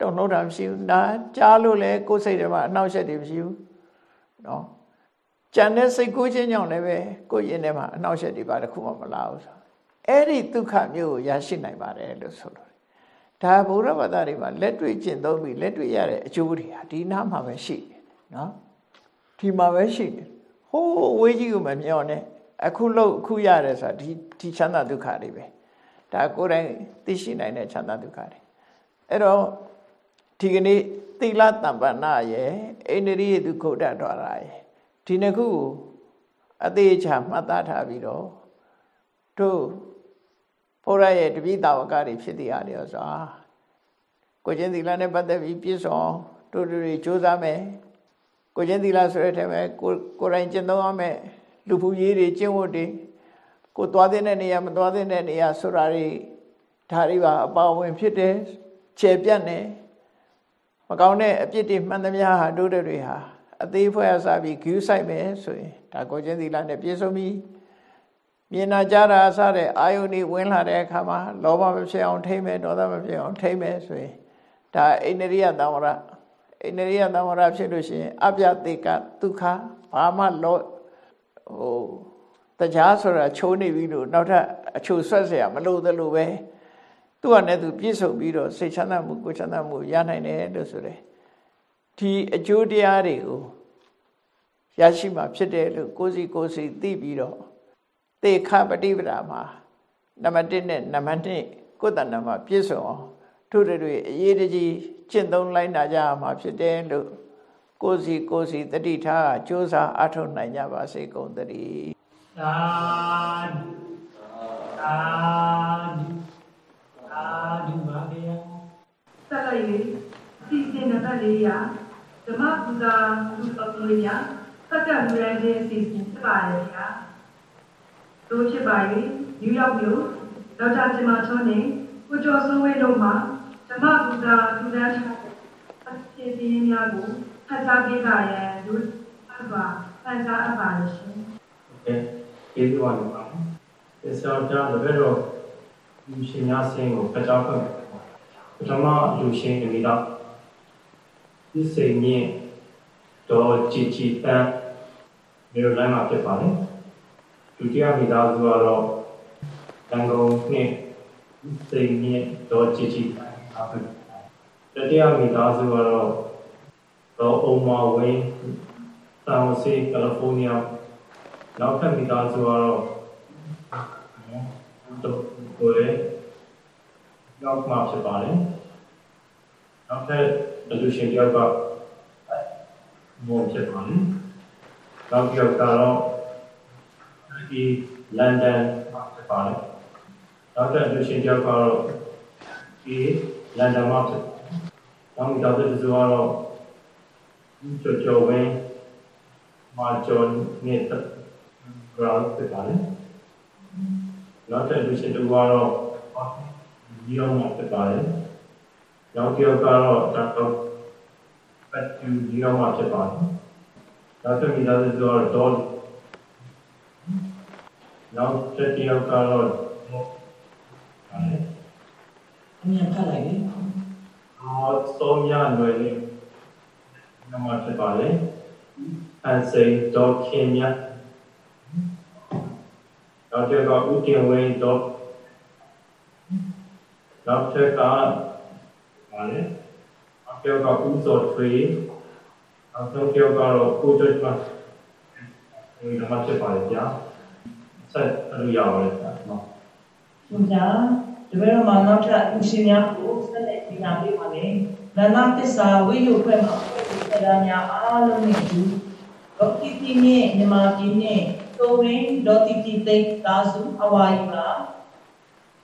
တုံ့နှုတ်တာမရှိဘူးဒါကြားလို့လဲကိုယ်စိတ်ထဲမှာအနှောက်အယှက်တွေမရှိဘူးနော်ကြံတဲ့စိတ်ကူးခြင်းကြောင့်လည်းပဲကိုယ်ရင်ထဲမှာအနှောက်အယှက်တွေပါတခုမှမလာဘူးဆိုအဲ့ဒီဒုက္ခမျိုးကိုရရှိနိုင်ပါတယ်လို့ဆိုလို့ဒါဘုရားဘာသာတွေမှာလက်တွေ့ကျင့်သုံးပြီးလက်တွေ့ရတဲ့အကျိုးတွေဟာဒီနားမှာပဲရှိတယ်နော်ဒီမှာပဲရှိတယ်ဟိုးအဝေးကြီးကိုမမျောနဲ့ အခုလို့အခုရတယ်ဆိုတာဒီဒီချမ်းသာဒုက္ခတွေပဲဒါကိုယ်တိုင်သိရှိနိုင်တဲ့ချမ်းသာဒုက္ခတွေအဲ့တော့ဒီကနေ့သီလတမ္ပဏရဲ့အိန္ဒြိယဒုက္ခဒတော်ရရဲ့ဒီနှစ်ခုကိုအသေးချာမှတ်သားထားပြီးတော့တို့ဘုရားရဲ့တပိတာဝကတွေဖြစ်တရားတွေဆိုအာကိုချင်းသီလနဲ့ပတ်သက်ပြီးပြည့်စုံတို့တို့တွေစ조사မယ်ကိုချင်းသီလဆိုတဲ့အထက်မှာကိုကိုယ်တိုင်ကျင့်သုံးရမယ် လူဖူရေးတွေကျင့်ဝတ်တွေကိုသွားတဲ့နေရာမသွားတဲ့နေရာဆိုတာတွေဒါတွေပါအပါဝင်ဖြစ်တယ်ခြေပြတ်နေမကောင်းတဲ့အပြစ်တွေမှန်သမျှဟာတို့တွေဟာအသေးဖွဲ့အစားပြီးဂယူးဆိုင်မယ်ဆိုရင်ဒါကိုချင်းသီလနဲ့ပြည့်စုံပြီမြင်နာကြတာအစားတဲ့အာယုန်တွေဝင်လာတဲ့အခါမှာလောဘမဖြစ်အောင်ထိမ့်မယ်ဒေါသမဖြစ်အောင်ထိမ့်မယ်ဆိုရင်ဒါအိန္ဒရိယသံဝရအိန္ဒရိယသံဝရဖြစ်လို့ရှိရင်အပြတိကဒုက္ခဘာမှလော ဟိုတရားဆိုတာချိုးနေပြီလို့နောက်ထပ်အချိုဆွတ်เสียမလို့သလိုပဲသူ့ဟာနဲ့သူပြည့်စုံပြီးတော့စိတ်ချမ်းသာမှုကိုယ်ချမ်းသာမှုရနိုင်တယ်လို့ဆိုတယ်ဒီအကျိုးတရားတွေကိုရရှိမှဖြစ်တယ်လို့ကိုယ်စီကိုယ်စီသိပြီးတော့သေခပฏิပဒါမှာနံပါတ်1နဲ့နံပါတ်2ကိုယ်တဏ္ဍမှာပြည့်စုံအောင်ထို့တွေအရေးတကြီးကျင့်သုံးလိုက်နာကြမှာဖြစ်တယ်လို့ ကိုယ်စီကိုယ်စီတတိထားကြိုးစားအထောက်နိုင်ကြပါစေကုန်သတည်းသာသာသာဓုပါဗျာဆက်လိုက်ရင်အစီအစဉ်နံပါတ်4ရာဓမ္မပူဇာလူတော်လေးညာစက္ကန့်လူရန်ခြင်းအစီအစဉ်ဖြစ်ပါတယ်ဗျာတို့ဖြစ်ပါရင်နယူးယောက်မြို့ဒေါက်တာကျမချောနေကိုကျော်စိုးဝင်းတို့မှာဓမ္မပူဇာလူရန်ထားအစီအစဉ်များကိုဖ တ်ကြားပေးပါရန်လူအပါဖန်ကြားအပ်ပါရှင်။ Okay ကျေးဇူးပါပါ။ဒီဆောက်တာလည်းတော့လူရှင်များဆင်းကိုဖတ်ကြားခွင့်ပထမလူရှင်တွေတော့ဒီစိတ်မြင့်တော့ကြည်ကြည်တန်းမျိုးလိုင်းမှာဖြစ်ပါတယ်ဒုတိယမိသားစုကတော့တန်ကုန်နှစ်စိတ်မြင့်တော့ကြည်ကြည်တန်းအားဖြင့်တတိယမိသားစုကတော့ တော့အုံမဝင်းတောင်စီကယ်လီဖိုးနီးယားနောက်ထပ်မိသားစုကတော့တော့ကိုယ်ရောက်မှဖြစ်ပါတယ်နောက်ထပ်အလူရှင်တယောက်ကမောဖြစ်ပါလိမ့်နောက်တစ်ယောက်ကတော့ဒီလန်ဒန်မှာဖြစ်ပါလိမ့်နောက်ထပ်အလူရှင်တယောက်ကတော့ဒီလန်ဒန်မှာဖြစ်နောက်တစ်ယောက်တစ်စုကတော့ ကျော်ကျော်ဝင်းမာဂျွန်နေတဲ့ဂရောင်းဖြစ်ပါလိမ့်နောက်ထပ်အလူရှင်တယောက်ကတော့ဒီအောင်မှာဖြစ်ပါလိမ့်နောက်တစ်ယောက်ကတော့ဒါတော့ပတ်တူဒီအောင်မှာဖြစ်ပါတယ်နောက်တစ်မိသားစုကတော့ဒေါ်နောက်တစ်ယောက်ကတော့ဟုတ်အမြင်ဖတ်လိုက်လေအော်သုံးရຫນွယ်လေး နမဖြစ်ပါလေအစိန်ဒေါ်ခင်မြတ်နောက်တစ်ယောက်ကဦးတင်ဝင်းဒေါ်နောက်တစ်ခါပါလေအပြောက်ကဥစောထွေနောက်ဆုံးပြောက်ကတော့ကိုကျွတ်ပါဒီမှာဖြစ်ပါလေဗျာဆက်အလို့ရပါတယ်ဗျာနော်ရှင်ဗျာဒီဘက်မှာနောက်ထပ်အရှင်များကိုဆက်လက်ပြင်ပေးပါမယ်နန္ဒသစ္စာဝိယုခွဲမှာ ဆက်လာများအားလုံးနဲ့ဒီဒေါကိတိနဲ့မြမပြည်နဲ့သုံးရင်းဒေါတိတိသိတာစုအဝါယီပါ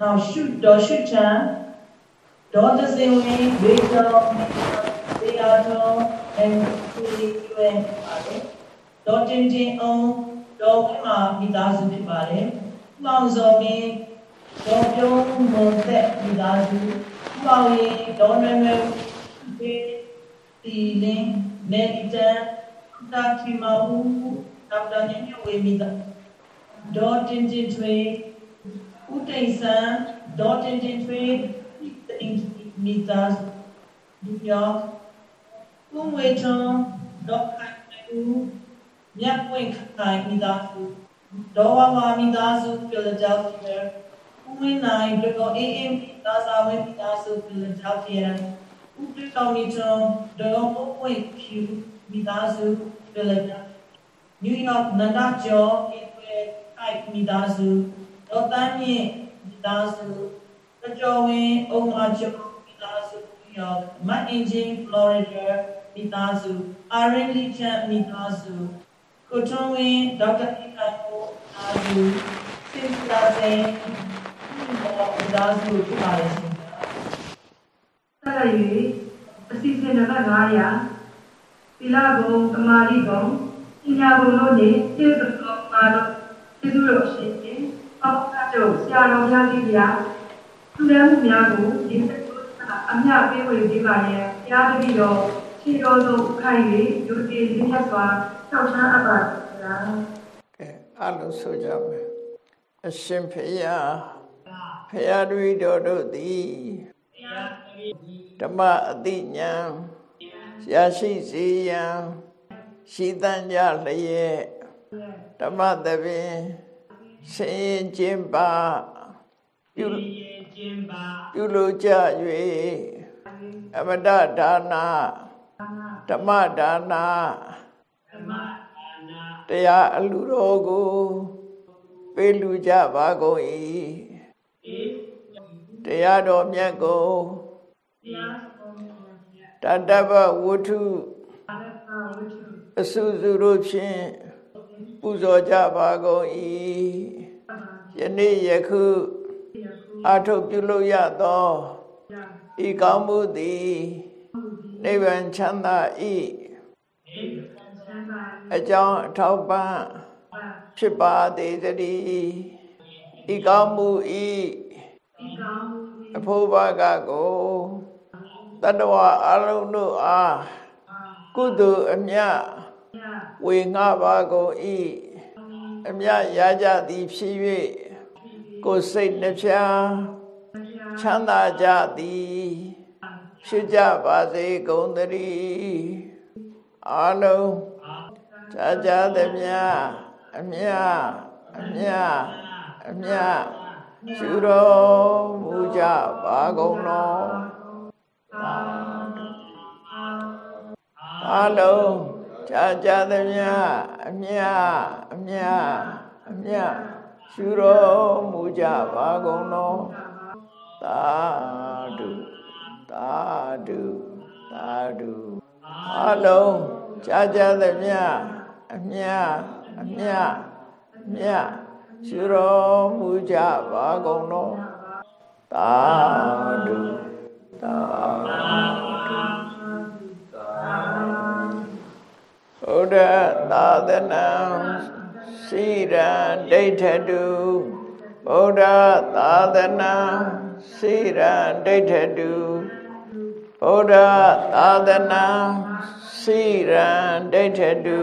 နောက်ရှုဒေါ်ရှုချံဒေါ်တစင်ဝင်ဝေတော်ဒေယာတော် and ဒီကွယ်ပါတယ်ဒေါ်တင်တင်အောင်တော်ဝင်းမှာမိသားစုဖြစ်ပါတယ်။ပေါင်စော်မင်းတော်ပြုံးမွန်သက်မိသားစုပေါင်ရင်တော်နွယ်နွယ်ဒီတီလင်းနေတန်တာချီမဦးဒေါက်တာညညဝေမိသားဒေါ်တင်တင်ထွေဦးတိန်ဆန်းဒေါ်တင်တင်ထွေမိသားစုဒီယောဦးဝေထွန်းဒေါက်ခိုင်ဦးမြတ်ပွင့်ခိုင်မိသားစုဒေါ်ဝါဝါမိသားစုဖီလာဒဲလ်ဖီယာဦးဝင်းနိုင်ဒေါ်အေးအေးဒါစာဝင်းမိသားစုဖီလာဒဲလ်ဖီယာဦးတေတော်မီထွန်းဒေါ်မိုးပွင့်ဖြူမိသားစု ဖီလာဒဲလ်နယူးယောက်နန္ဒကျော်အေးွယ်ခိုင်မိသားစုဒေါ်တန်းမြင့်မိသားစုကျော်ဝ င်းအုံမာကျော်မိသားစု New York မတ်အင်ဂျင်ဖလော်ရီဒါမိသားစုအာရင်လီချ ဆက်လက်၍အစီအစဉ်နံပါတ်900သီလဘုံသမာဓိဘုံပညာဘုံတို့နှင့်ကျေးဇူးတော်မှာတော့ကျေးဇူးတော်ရှင်ဖြင့်ပေါင်းအပ်တို့ဆရာတော်များကြီးများသူရမှုများကိုဒီစက်အမြပေးဝေပေးပါရဲ့ဘုရားတပည့်တော်ခြေတော်သို့ခိုင်၍ယုတိရင်းမြတ်စွာဆောက်ရှမ်းအပ်ပါဗျာကဲအလုံးဆိုကြမယ်အရှင်ဖေယဖေယတဝိတော်တို့သည် ဓမ္မအတိညာရရှိစေရန်ရှိတန်ကြလျက်ဓမ္မသဘင်ဆင်ရင်ကျင်းပါပြုပြုလိုကြ၍အမတဒါနာဓမ္မဒါနာတရားအလူတော်ကိုပေးလူကြပါကုန်၏တရားတော်မြတ်ကို တတ္တဗဝုထုအစုစုတို့ဖြင့်ပူဇော်ကြပါကုန်၏ယနေ့ယခုအထုပ်ပြုလို့ရသောဤကောင်းမှုသည်နိဗ္ဗာန်ချမ်းသာ၏အကြောင်းအထောက်ပံ့ဖြစ်ပါသေးတည်းဤကောင်းမှုဤအဖို့ဘာကကို တတ္တဝအလုံးတို့အားကုသိုလ်အမြတ်ဝေငှပါကုန်၏အမြတ်ရကြသည်ဖြစ်၍ကိုယ်စိတ်နှဖျားချမ်းသာကြသည်ဖြစ်ကြပါစေကုန်သတည်းအလုံးကြာကြာသမျှအမြအမြအမြရှုတော်မူကြပါကုန်တော် အလုံးကြာကြာသမျှအမြအမြအမြရှုတော်မူကြပါကုန်တော်သာဓုသာဓုသာဓုအလုံးကြာကြာသမျှအမြအမြအမြရှုတော်မူကြပါကုန်တော်သာဓုသာဓု ဘုရားသာသနာစိရန်ဒိဋ္ဌတုဗုဒ္ဓသာသနာစိရန်ဒိဋ္ဌတုဗုဒ္ဓသာသနာစိရန်ဒိဋ္ဌတု